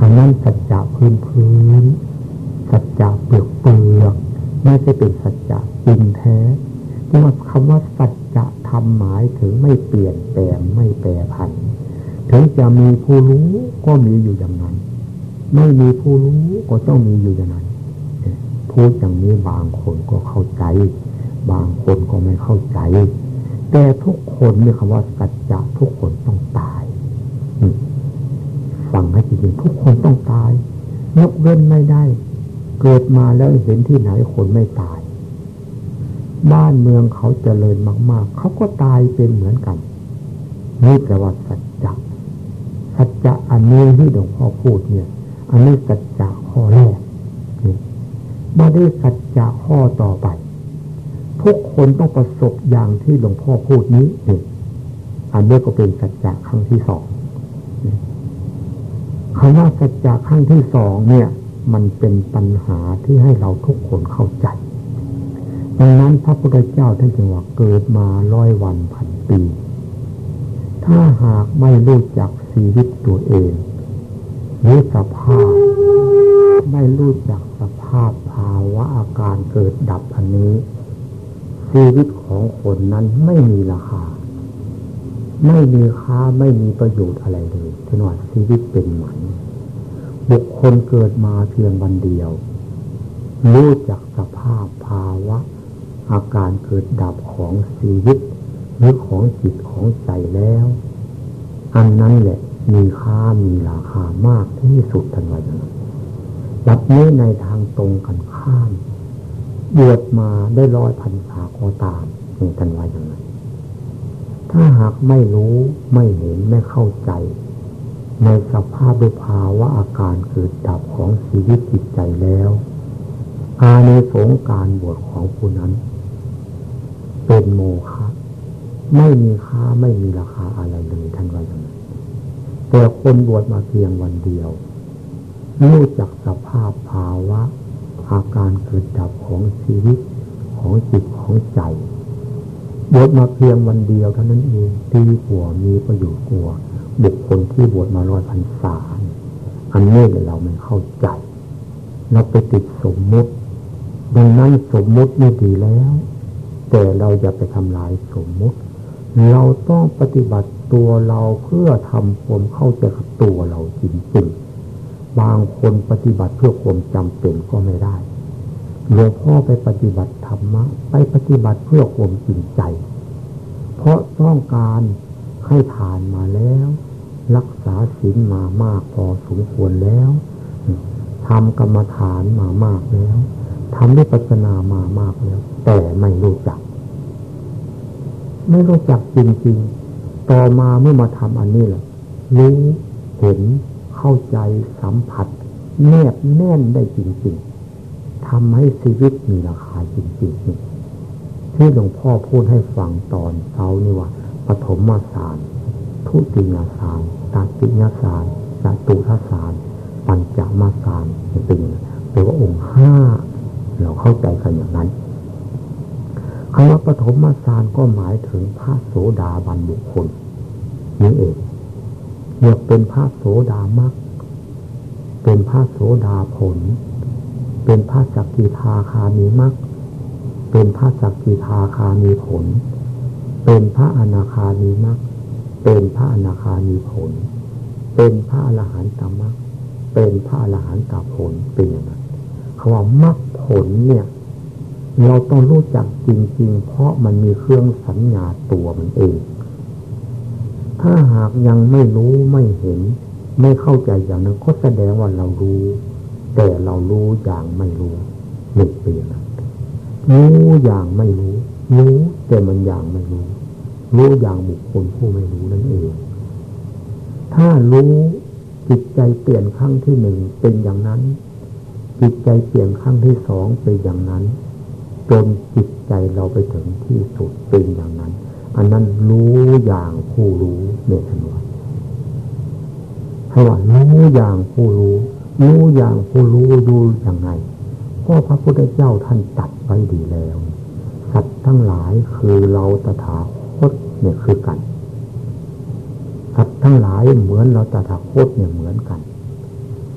อันนั้นสัจจะพื้นพื้น สัจจะเปลือกเปลือกไม่ใช่เป็นสัจจะจริงแท้เพราะว่าคำว่าสัจจะธรรมหมายถึงไม่เปลี่ยนแปลงไม่แปรผัน ถึงจะมีผู้รู้ก็มีอยู่อย่างนั้น ไม่มีผู้รู้ก็ต้องมีอยู่อย่างนั้นพูดอย่างนี้บางคนก็เข้าใจ บางคนก็ไม่เข้าใจ แต่ทุกคนมีคำว่าสัจจะทุกคนต้องตายฟังให้จริงๆทุกคนต้องตายยกเว้นไม่ได้ เกิดมาแล้วเห็นที่ไหนคนไม่ตาย บ้านเมืองเขาเจริญมาก ๆ เขาก็ตายเป็นเหมือนกัน นี่แปลว่าสัจจะสัจจะอันนี้ที่หลวงพ่อพูดเนี่ย อันนี้สัจจะข้อแรกมาได้สัจจะข้อต่อไป ทุกคนต้องประสบอย่างที่หลวงพ่อพูดนี้นี่อันนี้ก็เป็นสัจจะครั้งที่สองคำว่าสัจจะครั้งที่สองเนี่ย มันเป็นปัญหาที่ให้เราทุกคนเข้าใจดังนั้นพระพุทธเจ้าท่านจึงว่าเกิดมาร้อยวันพันปี ถ้าหากไม่รู้จักชีวิตตัวเองหรือสภาพ ไม่รู้จักสภาพภาวะอาการเกิดดับอันนี้ ชีวิตของคนนั้นไม่มีราคา ไม่มีค่าไม่มีประโยชน์อะไรเลยถนว่าชีวิตเป็นหมัน บุคคลเกิดมาเพียงวันเดียว รู้จักสภาพภาวะ อาการเกิดดับของชีวิต หรือของจิตของใจแล้ว อันนั้นแหละมีค่ามีราคามากที่สุดทันวันนั้นบัดนี้ในทางตรงกันข้าม บวชมาได้ร้อยพันษาก็ตามนี่ทันว่าอย่างนั้นถ้าหากไม่รู้ไม่เห็นไม่เข้าใจ ในสภาพดุภาวะอาการเกิดดับของชีวิตจิตใจแล้วอาในสงการบวชของผู้นั้น เป็นโมฆะไม่มีค่าไม่มีราคาอะไรเลยท่านว่าอย่างนั้นแต่คนบวชมาเพียงวันเดียว รู้จักสภาพภาวะ อาการเกิดดับของชีวิตของจิตของใจบวชมาเพียงวันเดียวเท่านั้นเองดีกว่ามีประโยชน์กว่า บุคคลที่บวชมาร้อยพันษาอันนี้เราไม่เข้าใจ เราไปติดสมมุติดังนั้นสมมุติไม่ดีแล้ว แต่เราอย่าไปทำลายสมมุติ เราต้องปฏิบัติตัวเราเพื่อทำความเข้าใจกับตัวเราจริงๆบางคนปฏิบัติเพื่อความจำเป็นก็ไม่ได้หลวงพ่อไปปฏิบัติธรรมะ ไปปฏิบัติเพื่อความจริงใจ เพราะต้องการให้ทานมาแล้ว รักษาศีลมามากพอสมควรแล้วทำกรรมฐานมามากแล้วทำวิปัสสนามามากแล้ว แต่ไม่รู้จัก ไม่รู้จักจริงๆ ต่อมาเมื่อมาทำอันนี้แหละรู้เห็นเข้าใจสัมผัส แนบแน่นได้จริงๆทำให้ชีวิตมีราคาจริงๆที่หลวงพ่อพูดให้ฟังตอนเช้านี่ว่าปฐมมาสาร ทุติยาสารตาติยาสารจตุทัสารปัญจมาสารเป็นแปลว่าองค์ห้าเราเข้าใจกันอย่างนั้นคำว่าปฐมมาสารก็หมายถึงพระโสดาบันบุคคลนี่เองเรียกเป็นพระโสดามักเป็นพระโสดาผล เป็นพระสักกิทาคามีมรรคเป็นพระสักกิทาคามีผล เป็นพระอนาคามีมรรค เป็นพระอนาคามีผล เป็นพระอรหันตมรรคเป็นพระอรหันตผลเป็นอย่างนั้นคำว่ามรรคผลเนี่ย เราต้องรู้จักจริง ๆ เพราะมันมีเครื่องสัญญาตัวมันเอง ถ้าหากยังไม่รู้ไม่เห็น ไม่เข้าใจอย่างนั้นก็แสดงว่าเรารู้ แต่เรารู้อย่างไม่รู้หนึ่งเปลี่ยนรู้อย่างไม่รู้รู้แต่มันอย่างไม่รู้ รู้อย่างบุคคลผู้ไม่รู้นั่นเอง ถ้ารู้จิตใจเปลี่ยนครั้งที่หนึ่งเป็นอย่างนั้น จิตใจเปลี่ยนครั้งที่สองเป็นอย่างนั้น จนจิตใจเราไปถึงที่สุดเป็นอย่างนั้น อันนั้นรู้อย่างผู้รู้เมตนวถ้าว่ารู้อย่างผู้รู้ รู้อย่างผู้รู้รู้อย่างไงก็พระพุทธเจ้าท่านตัดไว้ดีแล้ว สัตว์ทั้งหลายคือเราตถาค เนี่ยคือกันสัตว์ทั้งหลายเหมือนเราตถาคตเนี่ยเหมือนกัน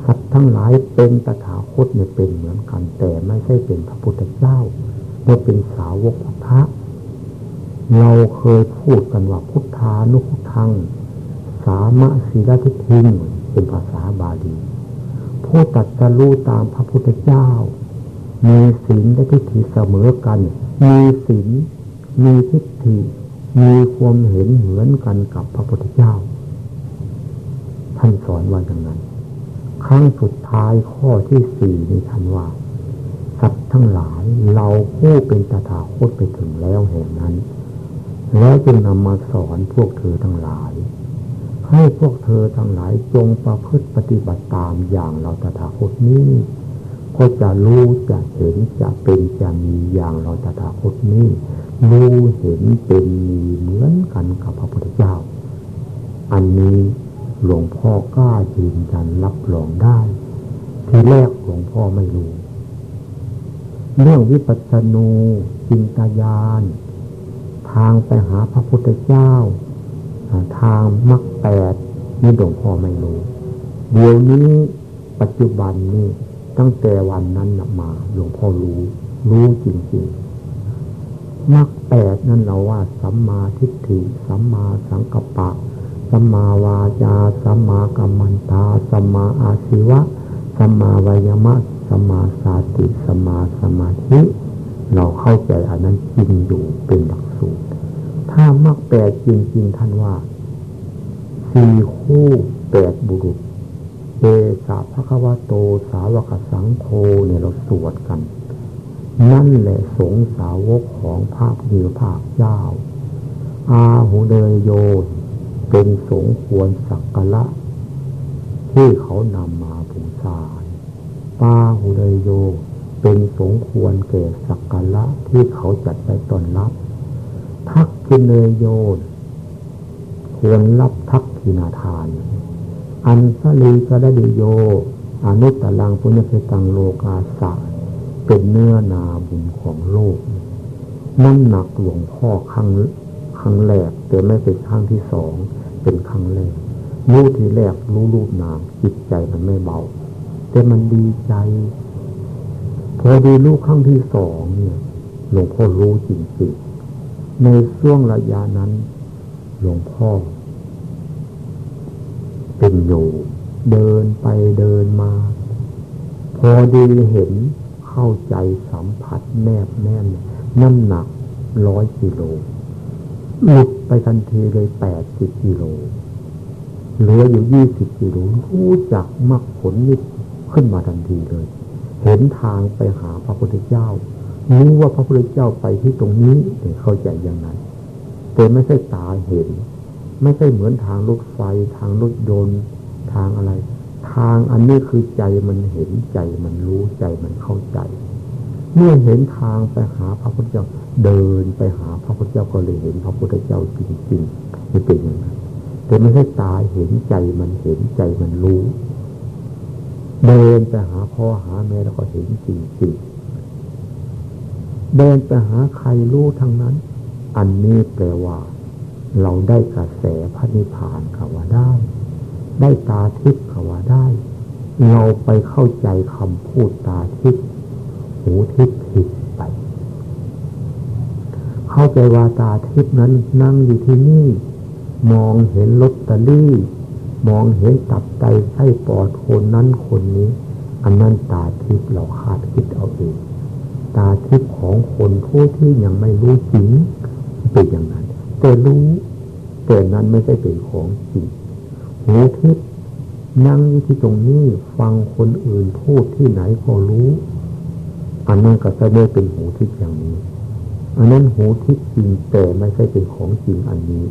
สัตว์ทั้งหลายเป็นตถาคตเนี่ยเป็นเหมือนกัน แต่ไม่ใช่เป็นพระพุทธเจ้าไม่เป็นสาวกพุทธะเราเคยพูดกันว่าพุทธานุพุทธัง สามะศีลทิทิงเป็นภาษาบาลีผู้ตัดสรู้ตามพระพุทธเจ้า มีศีลและทิฏฐิเสมอกัน มีศีลมีทิฏฐิ มีความเห็นเหมือนกันกับพระพุทธเจ้า ท่านสอนว่าอย่างนั้น ครั้งสุดท้ายข้อที่สี่นี้ท่านว่า สัตว์ทั้งหลายเราผู้เป็นตถาคตไปถึงแล้วแห่งนั้น แล้วจึงนำมาสอนพวกเธอทั้งหลาย ให้พวกเธอทั้งหลายจงประพฤติปฏิบัติตามอย่างเราตถาคตนี้ก็จะรู้จะเห็นจะเป็นจะมีอย่างเราตถาคตนี้ รู้เห็นเป็นมีเหมือนกันกับพระพุทธเจ้า อันนี้หลวงพ่อกล้ายืนยันรับรองได้ ทีแรกหลวงพ่อไม่รู้ เรื่องวิปัสสนูจินตายาน ทางไปหาพระพุทธเจ้า ทางมรรคแปดนี่หลวงพ่อไม่รู้ เดี๋ยวนี้ปัจจุบันนี่ตั้งแต่วันนั้นมาหลวงพ่อรู้ รู้จริงๆ มรรคแปดนั่นเราว่าสัมมาทิฏฐิสัมมาสังกัปปะสัมมาวาจาสัมมากัมมันตาสัมมาอาชีวะสัมมาวายมะสัมมาสาติสัมมาสมาธิเราเข้าใจอันนั้นจริงอยู่เป็นหลักสูตร ถ้ามักแปลจริงๆท่านว่าสี่คู่แปดบุรุษเอสาพระควโตสาวกสังโฆเนี่ยเราสวดกัน นั่นแหละสงสาวกของภาคเดียวภาคเจ้า อาหูเดยโยเป็นสงควรสักกะละที่เขานำมาบูชาปาหูเดยโยเป็นสงควรแก่สักกะละที่เขาจัดไปตอนรับ ทักกินเนยโยควรรับทักกินาทาน อันสลีกระดิโยอนุตตลังปุญญเพตังโลกาสะ เป็นเนื้อนาบุญของโลกน้ำหนักหลวงพ่อครั้งครั้งแรกแต่ไม่เป็นครั้งที่สองเป็นครั้งแรกรู้ทีแรกรู้รูปนามจิตใจมันไม่เบา แต่มันดีใจ พอดีรู้ครั้งที่สองเนี่ยหลวงพ่อรู้จริงๆในช่วงระยะนั้น หลวงพ่อ เป็นอยู่เดินไปเดินมา พอดีเห็น เข้าใจสัมผัสแนบแน่นน้ำหนักร้อยกิโลหลุดไปทันทีเลยแปดสิบกิโลเหลืออยู่ยี่สิบกิโลรู้จักมรรคผลนิดขึ้นมาทันทีเลย เห็นทางไปหาพระพุทธเจ้ารู้ว่าพระพุทธเจ้าไปที่ตรงนี้เข้าใจอย่างนั้นแต่ไม่ใช่ตาเห็น ไม่ใช่เหมือนทางรถไฟ ทางรถยนต์ทางอะไร ทางอันนี้คือใจมันเห็นใจมันรู้ใจมันเข้าใจ เมื่อเห็นทางไปหาพระพุทธเจ้าเดินไปหาพระพุทธเจ้าก็เลยเห็นพระพุทธเจ้าจริงๆนี่เป็นอย่างนั้นแต่ไม่ใช่ตาเห็นใจมันเห็นใจมันรู้ เดินไปหาพ่อหาแม่แล้วก็เห็นจริงๆเดินไปหาใครรู้ทั้งนั้น อันนี้แปลว่า เราได้กระแสพระนิพพานขาว่าได้ ได้ตาทิพย์เขาว่าได้ เราไปเข้าใจคำพูดตาทิพย์หูทิพย์ผิดไป เข้าใจว่าตาทิพย์นั้นนั่งอยู่ที่นี่ มองเห็นลอตเตอรี่ มองเห็นตับไตไส้ปอดคนนั้นคนนี้ อันนั้นตาทิพย์เราคาดคิดเอาเองตาทิพย์ของคนผู้ที่ยังไม่รู้จริงเป็นอย่างนั้น แต่รู้แต่นั้นไม่ใช่เป็นของจริง หูทิพย์นั่งที่ตรงนี้ฟังคนอื่นพูดที่ไหนก็รู้ อันนั้นก็จะได้เป็นหูทิพย์อย่างนี้ อันนั้นหูทิพย์จริงแต่ไม่ใช่เป็นของจริงอันนี้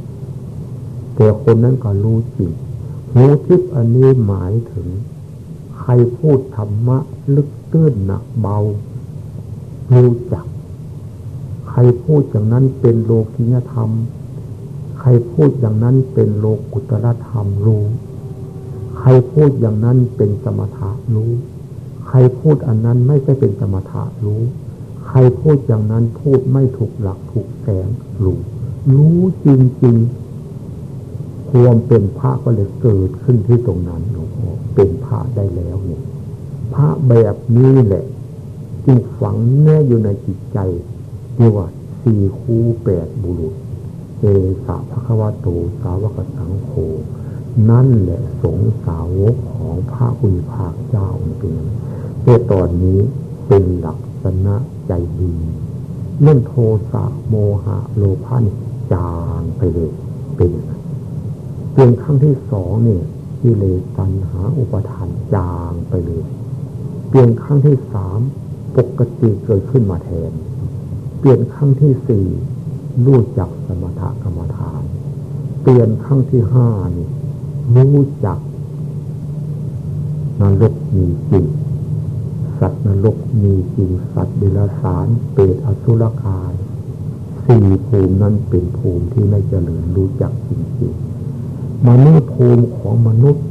แต่คนนั้นก็รู้จริงหูทิพย์อันนี้หมายถึง ใครพูดธรรมะ ลึกตื้นหนักเบารู้จัก ใครพูดอย่างนั้นเป็นโลกิยธรรม ใครพูดอย่างนั้นเป็นโลกุตรธรรมรู้ ใครพูดอย่างนั้นเป็นสมถะรู้ ใครพูดอันนั้นไม่ใช่เป็นสมถะรู้ ใครพูดอย่างนั้นพูดไม่ถูกหลักถูกแสงรู้ รู้จริงๆ ความเป็นพระก็เลยเกิดขึ้นที่ตรงนั้นหลวงพ่อเป็นพระได้แล้วเนี่ยพระแบบนี้แหละจึงฝังแน่อยู่ในจิตใจรียกว่าสี่คู่แปดบุรุษ เอสาพระควโตสาวกสังโฆนั่นแหละสงสาวกของพระอุยภาคเจ้าเป็นแต่ตอนนี้เป็นหลักษณะใจดีเรื่องโทสะโมหะโลภะนี่จางไปเลยเป็นเพียงครั้งที่สองเนี่ยกิเลสตัณหาอุปทานจางไปเลยเปลี่ยนครั้งที่สามปกติเกิดขึ้นมาแทน เปลี่ยนครั้งที่สี่ รู้จักสมถกรรมฐานเปลี่ยนครั้งที่ห้านี่รู้จักนรกมีจริง สัตว์นรกมีจริง สัตว์เดรัจฉาน เปรตอสุรกาย สี่ภูมินั้นเป็นภูมิที่ไม่เจริญรู้จักจริงๆมนุษย์ภูมิของมนุษย์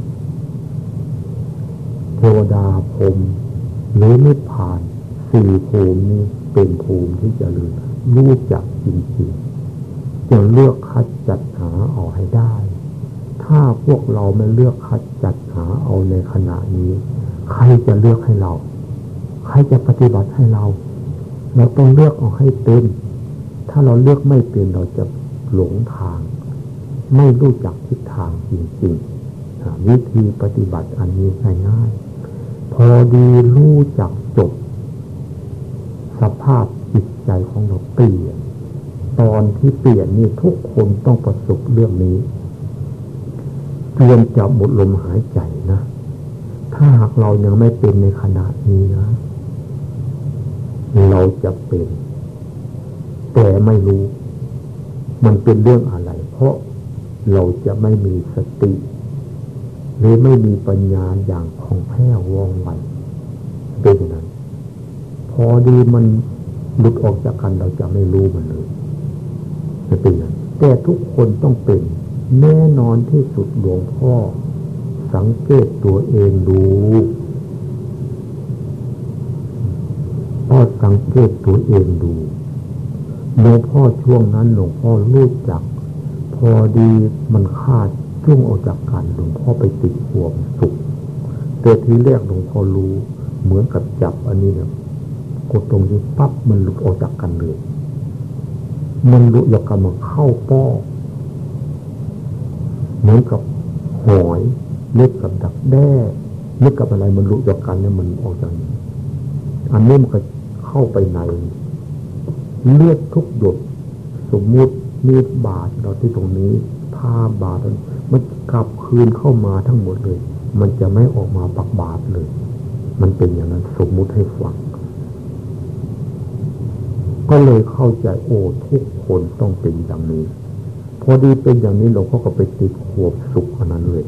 เทวดาภูมิหรือนิพพาน สี่ภูมินี้เป็นภูมิที่จะรู้รู้จัก จริงๆจะเลือกคัดจัดหาเอาให้ได้ ถ้าพวกเราไม่เลือกคัดจัดหาเอาในขณะนี้ ใครจะเลือกให้เรา ใครจะปฏิบัติให้เรา เราต้องเลือกเอาให้เป็น ถ้าเราเลือกไม่เป็นเราจะหลงทาง ไม่รู้จักทิศทางจริงๆวิธีปฏิบัติอันนี้ง่ายๆพอดีรู้จักจบสภาพจิตใจของเราเปลี่ยน ตอนที่เปลี่ยนนี่ทุกคนต้องประสบเรื่องนี้เตรียมจะหมดลมหายใจนะ ถ้าหากเรายังไม่เป็นในขณะนี้นะ เราจะเป็น แต่ไม่รู้ มันเป็นเรื่องอะไร เพราะเราจะไม่มีสติ หรือไม่มีปัญญาอย่างของแพ้วว่องไวเป็นอย่างนั้น พอดีมันหลุดออกจากกันเราจะไม่รู้มันเลย จะเป็นอย่างนั้นแต่ทุกคนต้องเป็นแน่นอนที่สุดหลวงพ่อ สังเกตตัวเองดูพ่อสังเกตตัวเองดูหลวงพ่อช่วงนั้นหลวงพ่อรู้จัก พอดีมันคาดช่วงออกจากกันหลวงพ่อไปติดห่วงสุขแต่ทีแรกหลวงพ่อรู้ เหมือนกับจับอันนี้เนี่ยกดตรงนี้ปั๊บมันหลุดออกจากกันเลย มันหลุดออกกันมาเข้าป้อเหมือนกับหอยเล็กกับดักแด้เล็กกับอะไรมันรู้จากกันเนี่ยมันออกจากนี้อันนี้มันก็เข้าไปใน เลือดทุกหยดสมมุติมีดบาดเราที่ตรงนี้ผ้าบาดมันกลับคืนเข้ามาทั้งหมดเลย มันจะไม่ออกมาปักบาดเลย มันเป็นอย่างนั้นสมมุติให้ฟัง ก็เลยเข้าใจโอ้ทุกคนต้องเป็นอย่างนี้ พอดีเป็นอย่างนี้หลวงพ่อก็ไปติดขวบสุขขนาดเลย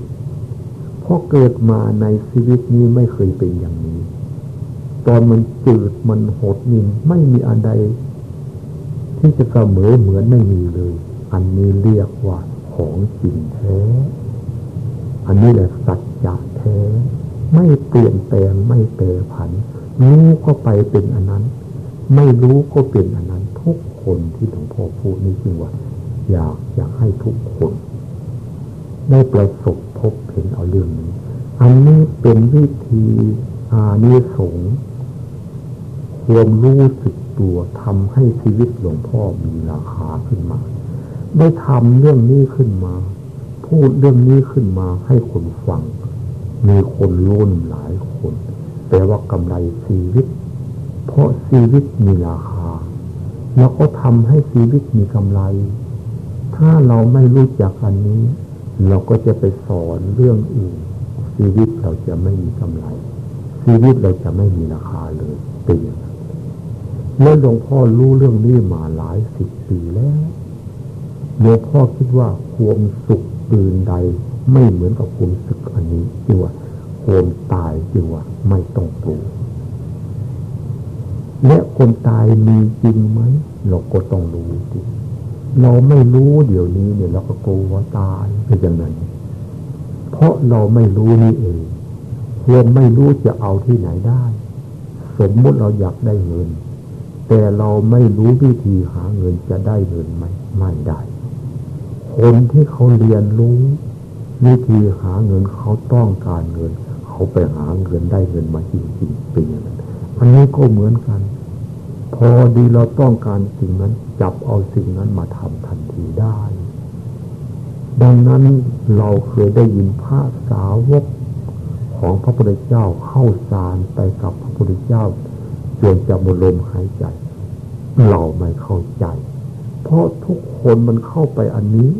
เพราะเกิดมาในชีวิตนี้ไม่เคยเป็นอย่างนี้ ตอนมันจืดมันหดนิ่ไม่มีอะไรที่จะเสมอเหมือนไม่มีเลย อันนี้เรียกว่าของจริงแท้ อันนี้แหละสัจจะแท้ ไม่เปลี่ยนแปลงไม่แปรผัน รู้ก็ไปเป็นอันนั้น ไม่รู้ก็เป็นอันนั้นทุกคนที่หลวงพ่อพูดนี่จริงว่า อยากอยากให้ทุกคนได้ประสบพบเห็นเอาเรื่องนี้ อันนี้เป็นวิธีอานิสงส์ความรู้สึกตัวทำให้ชีวิตหลวงพ่อมีราคาขึ้นมา ได้ทำเรื่องนี้ขึ้นมา พูดเรื่องนี้ขึ้นมาให้คนฟัง มีคนรุ่นหลายคน แต่ว่ากำไรชีวิต เพราะชีวิตมีราคา แล้วก็ทำให้ชีวิตมีกำไร ถ้าเราไม่รู้จักอันนี้ เราก็จะไปสอนเรื่องอื่น ชีวิตเราจะไม่มีกำไร ชีวิตเราจะไม่มีราคาเลยเป็นอย่างนั้นแล้วหลวงพ่อรู้เรื่องนี้มาหลายสิบปีแล้วหลวงพ่อคิดว่าความสุขอื่นใด ไม่เหมือนกับความสุขอันนี้จีว่าความตายจีว่าไม่ต้องกลัว และคนตายมีจริงไหมเราก็ต้องรู้ดิเราไม่รู้เดี๋ยวนี้เนี่ยเราก็กลัวตายเป็นอย่างนั้นเพราะเราไม่รู้นี่เองควรไม่รู้จะเอาที่ไหนได้ สมมติเราอยากได้เงิน แต่เราไม่รู้วิธีหาเงินจะได้เงินไหมไม่ได้ คนที่เขาเรียนรู้วิธีหาเงินเขาต้องการเงิน เขาไปหาเงินได้เงินมาจริงๆเป็นอย่างนั้นอันนี้ก็เหมือนกัน พอดีเราต้องการสิ่งนั้น จับเอาสิ่งนั้นมาทำทันทีได้ ดังนั้นเราเคยได้ยินพระสาวกของพระพุทธเจ้าเข้าสารไปกับพระพุทธเจ้าจนจะหมดลมหายใจ เราไม่เข้าใจ เพราะทุกคนมันเข้าไปอันนี้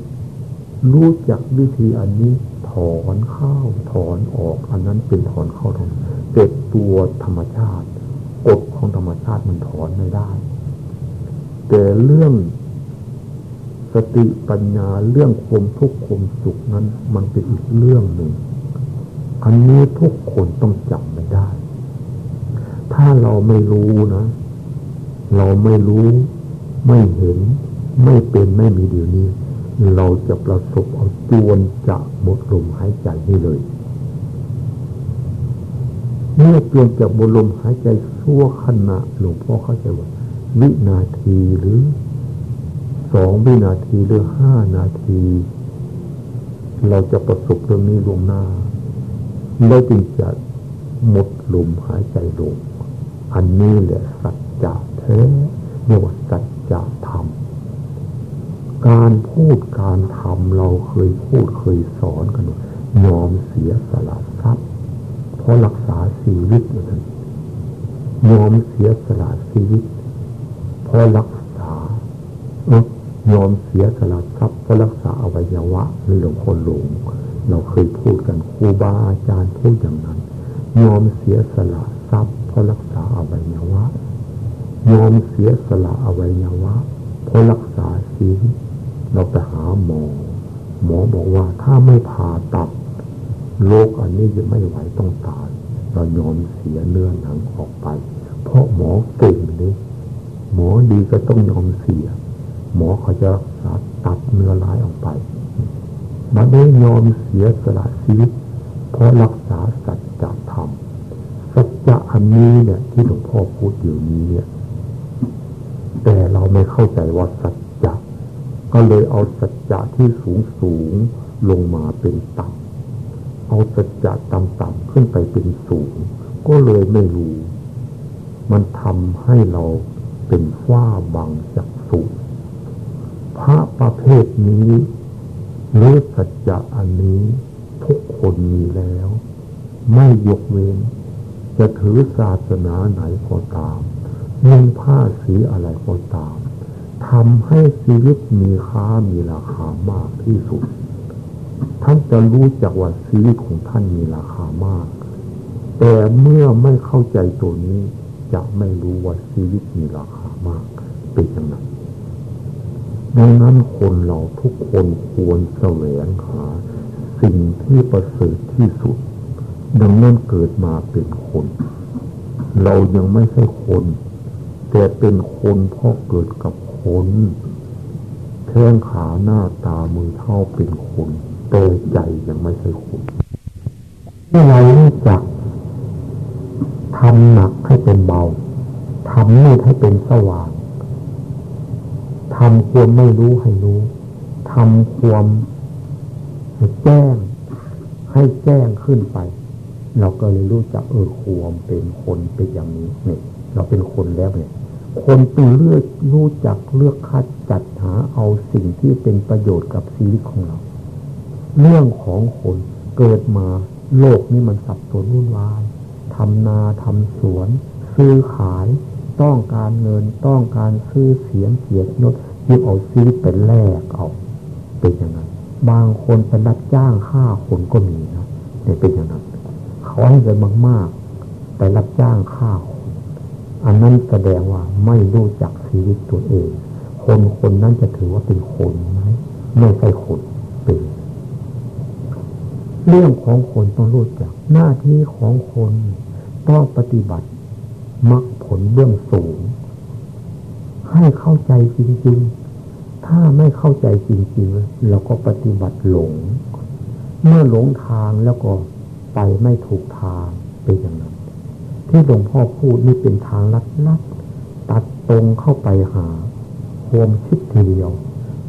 รู้จักวิธีอันนี้ ถอนเข้าถอนออก อันนั้นเป็นถอนเข้าถอนเกิดตัวธรรมชาติ กฎของธรรมชาติมันถอนไม่ได้ แต่เรื่องสติปัญญาเรื่องคมทุกคมสุขนั้น มันเป็นอีกเรื่องหนึ่ง อันนี้ทุกคนต้องจำไม่ได้ ถ้าเราไม่รู้นะ เราไม่รู้ไม่เห็น ไม่เป็นไม่มีเดี๋ยวนี้ เราจะประสบเอาจวนจะหมดลมหายใจนี่เลย เมื่อเปลี่ยนจากบรมหายใจชั่วขณะหลวงพ่อเข้าใจว่า วินาทีหรือสองวินาทีหรือห้านาที เราจะประสบเรื่องนี้ลงหน้าเราจึงจะหมดลมหายใจลง อันนี้แหละสัจจะแท้เรียกว่าสัจจะธรรมการพูดการทำเราเคยพูดเคยสอนกันยอมเสียสละ เพราะรักษาชีวิตนั้นยอมเสียสละชีวิต เพราะรักษาเออยอมเสียสละทรัพย์เพราะรักษาอวัยวะหรือหลวงพ่อหลวงเราเคยพูดกันครูบาอาจารย์พูดอย่างนั้น ยอมเสียสละทรัพย์เพราะรักษาอวัยวะ ยอมเสียสละอวัยวะเพราะรักษาชีวิตเราไปหาหมอ หมอบอกว่าถ้าไม่ผ่าตัด โรคอันนี้จะไม่ไหวต้องตายเรายอมเสียเนื้อหนังออกไป เพราะหมอเก่งนี่หมอดีก็ต้องยอมเสีย หมอเขาจะรักษาตัดเนื้อร้ายออกไปมาได้ยอมเสียสละชีวิต เพราะรักษาสัจธรรมสัจจะอันนี้เนี่ย ที่หลวงพ่อพูดอยู่นี้เนี่ย แต่เราไม่เข้าใจว่าสัจจะก็เลยเอาสัจจะที่สูงสูงลงมาเป็นต่ำ เอาสัจจะต่ำๆขึ้นไปเป็นสูง ก็เลยไม่รู้ มันทำให้เราเป็นฝ้าบังจากสูงพระประเภทนี้หรือสัจจะอันนี้ทุกคนมีแล้ว ไม่ยกเว้น จะถือศาสนาไหนก็ตามนุ่งผ้าสีอะไรก็ตามทำให้ชีวิตมีค่ามีราคามากที่สุด ท่านจะรู้จักว่าชีวิตของท่านมีราคามาก แต่เมื่อไม่เข้าใจตัวนี้ จะไม่รู้ว่าชีวิตมีราคามากเป็นอย่างไรดังนั้นคนเราทุกคนควรแสวงหา สิ่งที่ประเสริฐที่สุด ดังนั้นเกิดมาเป็นคน เรายังไม่ใช่คน แต่เป็นคนเพราะเกิดกับคนแข้งขาหน้าตามือเท่าเป็นคน แต่ใจยังไม่ใช่คนเมื่อเรารู้จักทำหนักให้เป็นเบาทำมืดให้เป็นสว่างทำความไม่รู้ให้รู้ทำความแจ้ง ให้แจ้งขึ้นไป เราก็เลยรู้จักเออความเป็นคนเป็นอย่างนี้เนี่ยเราเป็นคนแล้วเนี่ย คนต้องเลือกรู้จักเลือกคัดจัดหาเอาสิ่งที่เป็นประโยชน์กับชีวิตของเรา เรื่องของคนเกิดมาโลกนี้มันสับสนวุ่นวายทำนาทำสวน ซื้อขาย ต้องการเงินต้องการซื้อเสียงเกียรติยศยึดเอาชีวิตเป็นแลกเอาเป็นอย่างนั้น บางคนเป็นรับจ้างฆ่าคนก็มีนะเนี่ยเป็นอย่างนั้นเขาให้เงินมากๆแต่รับจ้างฆ่าคน อันนั้นแสดงว่าไม่รู้จักชีวิตตัวเอง คนคนนั้นจะถือว่าเป็นคนไหมไม่ใช่คนเป็น เรื่องของคนต้องรู้จัก หน้าที่ของคนต้องปฏิบัติมรรคผลเบื้องสูง ให้เข้าใจจริง ๆ ถ้าไม่เข้าใจจริง ๆ เราก็ปฏิบัติหลง เมื่อหลงทางแล้วก็ไปไม่ถูกทางเป็นอย่างนั้น ที่หลวงพ่อพูดนี่เป็นทางลัดลัดตัดตรงเข้าไปหาความคิดทีเดียว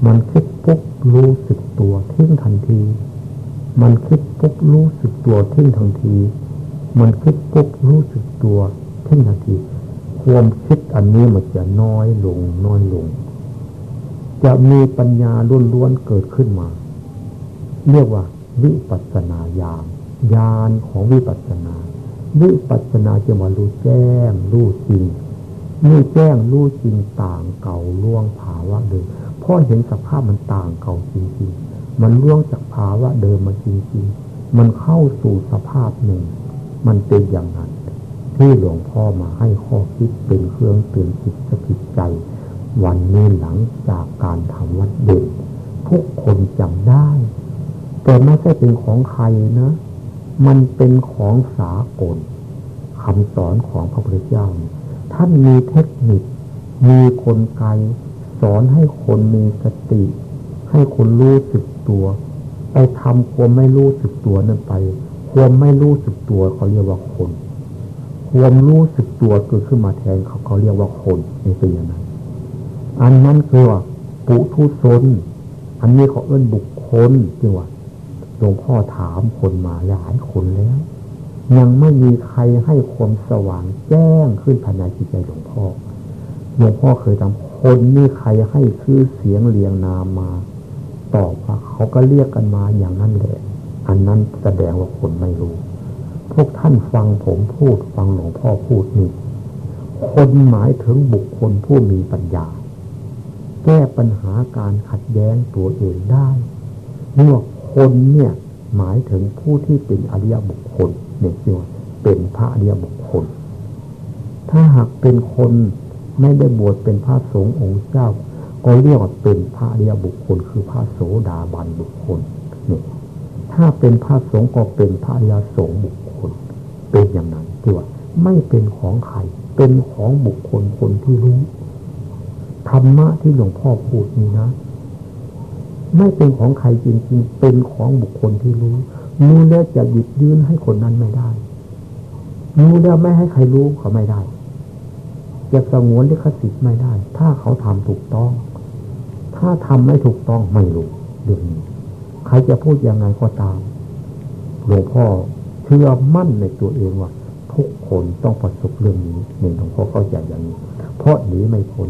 มันคิดปุ๊บรู้สึกตัวทิ้งทันที มันคิดปุ๊บรู้สึกตัวทิ้งทันที มันคิดปุ๊บรู้สึกตัวทิ้งทันที ความคิดอันนี้มันจะน้อยลงน้อยลง จะมีปัญญาล้วนๆเกิดขึ้นมา เรียกว่า วิปัสสนาญาณญาณของวิปัสสนา วิปัสนาจะมารู้แจ้งรู้จริงรู้แจ้งรู้จริงต่างเก่าล่วงภาวะเดิมเพราะเห็นสภาพมันต่างเก่าจริงๆ มันล่วงจากภาวะเดิมมาจริงๆ มันเข้าสู่สภาพหนึ่ง มันเป็นอย่างนั้น ที่หลวงพ่อมาให้ข้อคิดเป็นเครื่องเตือนจิตสกิดใจ วันนี้หลังจากการทำวัดเด่นทุกคนจำได้ แต่ไม่ใช่เป็นของใครนะ มันเป็นของสากลคำสอนของพระพุทธเจ้า ท่านมีเทคนิค มีคนไกลสอนให้คนมีสติ ให้คนรู้สึก ตัว ไปทำความไม่รู้สึกตัวนั่นไป ความไม่รู้สึกตัวเขาเรียกว่าคน ความรู้สึกตัวเกิดขึ้นมาแทนเขาเขาเรียกว่าคนนี่เป็นอย่างนั้นอันนั้นคือว่าปุถุชนอันนี้เขาเอื้นบุคคลจริงว่าหลวงพ่อถามคนมาหลายคนแล้ว ยังไม่มีใครให้ความสว่างแจ้งขึ้นภายในจิตใจหลวงพ่อหลวงพ่อเคยทำคนนี่ใครให้ชื่อเสียงเรียงนามมา ตอบว่าเขาก็เรียกกันมาอย่างนั้นแหละ อันนั้นแสดงว่าคนไม่รู้ พวกท่านฟังผมพูดฟังหลวงพ่อพูดนี่ คนหมายถึงบุคคลผู้มีปัญญา แก้ปัญหาการขัดแย้งตัวเองได้เมื่อคนเนี่ยหมายถึงผู้ที่เป็นอริยบุคคลเนี่ยเรียวเป็นพระอริยบุคคล ถ้าหากเป็นคนไม่ได้บวชเป็นพระสงฆ์องค์เจ้า ก็เรียกว่าเป็นพระอริยบุคคล คือพระโสดาบันบุคคลเนี่ยถ้าเป็นพระสงฆ์ก็เป็นพระอริยสงฆ์บุคคล เป็นอย่างนั้นที่ว่าไม่เป็นของใครเป็นของบุคคลคนที่รู้ธรรมะที่หลวงพ่อพูดนี้นะ ไม่เป็นของใครจริงๆ เป็นของบุคคลที่รู้รู้แล้วจะหยิบยื่นให้คนนั้นไม่ได้รู้แล้วไม่ให้ใครรู้เขาไม่ได้จะสงวนลิขสิทธิ์ไม่ได้ ถ้าเขาทำถูกต้อง ถ้าทำไม่ถูกต้องไม่รู้เรื่องนี้ใครจะพูดยังไงก็ตามหลวงพ่อเชื่อมั่นในตัวเองว่าทุกคนต้องประสบเรื่องนี้หนึ่งหลวงพ่อเข้าใจอย่างนี้ เพราะหนีไม่พ้น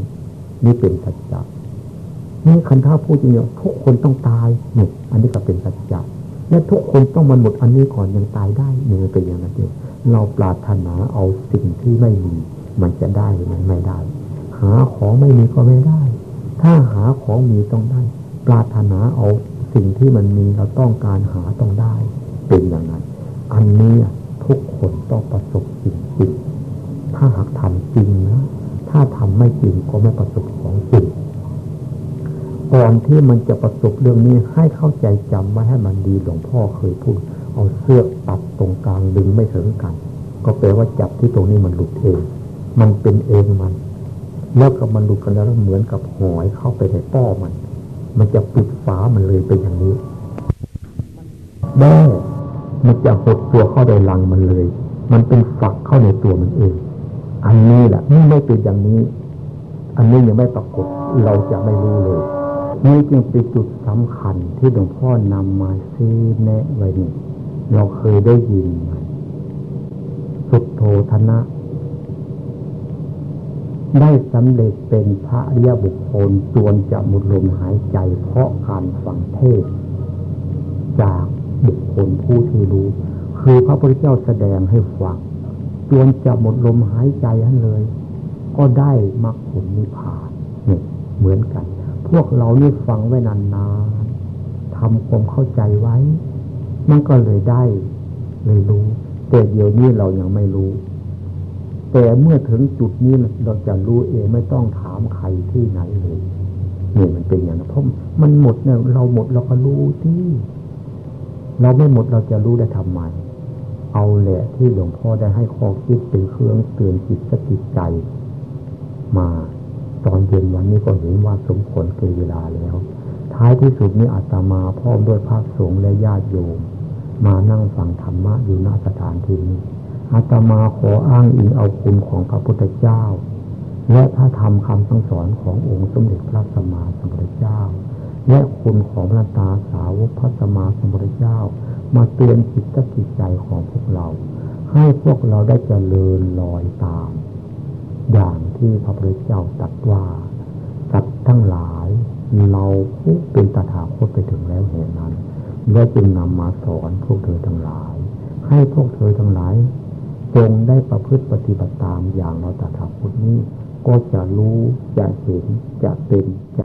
นี่เป็นสัจจะนี่คันท่าพูดจริงๆทุกคนต้องตายเนี่ยอันนี้ก็เป็นสัจจะและทุกคนต้องมันหมดอันนี้ก่อนยังตายได้เนี่ยเป็นอย่างนั้นเองเราปรารถนาเอาสิ่งที่ไม่มี มันจะได้หรือมันไม่ได้ หาของไม่มีก็ไม่ได้ ถ้าหาของมีต้องได้ ปรารถนาเอาสิ่งที่มันมีเราต้องการหาต้องได้ เป็นอย่างนั้น อันนี้ทุกคนต้องประสบสิ่งจริงถ้าหากทำจริงนะ ถ้าทำไม่จริงก็ไม่ประสบของจริงก่อนที่มันจะประสบเรื่องนี้ให้เข้าใจจำไว้ให้มันดีหลวงพ่อเคยพูด เอาเสื้อตัดตรงกลางดึงไม่ถึงกัน ก็แปลว่าจับที่ตรงนี้มันหลุดเอง มันเป็นเองมัน แล้วก็มันหลุดกันแล้วเหมือนกับหอยเข้าไปในป้อมัน มันจะปิดฝามันเลยเป็นอย่างนี้แม่มันจะหดตัวเข้าในรังมันเลย มันเป็นฝักเข้าในตัวมันเอง อันนี้แหละนี่ไม่เป็นอย่างนี้ อันนี้ยังไม่ปรากฏเราจะไม่รู้เลย นี่จึงเป็นจุดสำคัญที่หลวงพ่อนำมาซีแนะไว้นี่เราเคยได้ยินไหมสุดโทธนะ ได้สำเร็จเป็นพระเรียบุคคลจวนจะหมดลมหายใจ เพราะการฟังเทศ จากบุคคลผู้ที่รู้ คือพระพุทธเจ้าแสดงให้ฟังจนจะหมดลมหายใจนันเลย ก็ได้มรรคผลนิพพานเนี่ยเหมือนกัน พวกเรานี่ฟังไว้นานๆทำความเข้าใจไว้ มันก็เลยได้เลยรู้แต่เดี๋ยวนี้เรายังไม่รู้ แต่เมื่อถึงจุดนี้เราจะรู้เองไม่ต้องถามใครที่ไหนเลยนี่มันเป็นอย่างนั้นเพราะมันหมดเนี่ยเราหมดเราก็รู้ที่ เราไม่หมดเราจะรู้ได้ทำไม เอาแหละที่หลวงพ่อได้ให้ข้อคิดเป็นเครื่องเตือนจิตสติใจ มาตอนเย็นวันนี้ก็เห็นว่าสมควรเกินเวลาแล้ว ท้ายที่สุดนี้อาตมาพร้อมด้วยพระสงฆ์และญาติโยม มานั่งฟังธรรมะอยู่หน้าสถานที่นี้ อาตมาขออ้างอิงเอาคุณของพระพุทธเจ้า และถ้าทำคำสั่งสอนขององค์สมเด็จพระสัมมาสัมพุทธเจ้า และคุณของพระตาสาวกพระสัมมาสัมพุทรเจ้า มาเตือนจิตจิตใจของพวกเรา ให้พวกเราได้เจริญลอยตาม อย่างที่พระพุทธเจ้าตรัสว่าสัตว์ทั้งหลายเราผู้เป็นตถาคตไปถึงแล้วเหตุนั้นและจึงนำมาสอนพวกเธอทั้งหลาย ให้พวกเธอทั้งหลาย จงได้ประพฤติปฏิบัติตามอย่างเราตถาคตนี้ ก็จะรู้จะเห็นจะเป็นจะ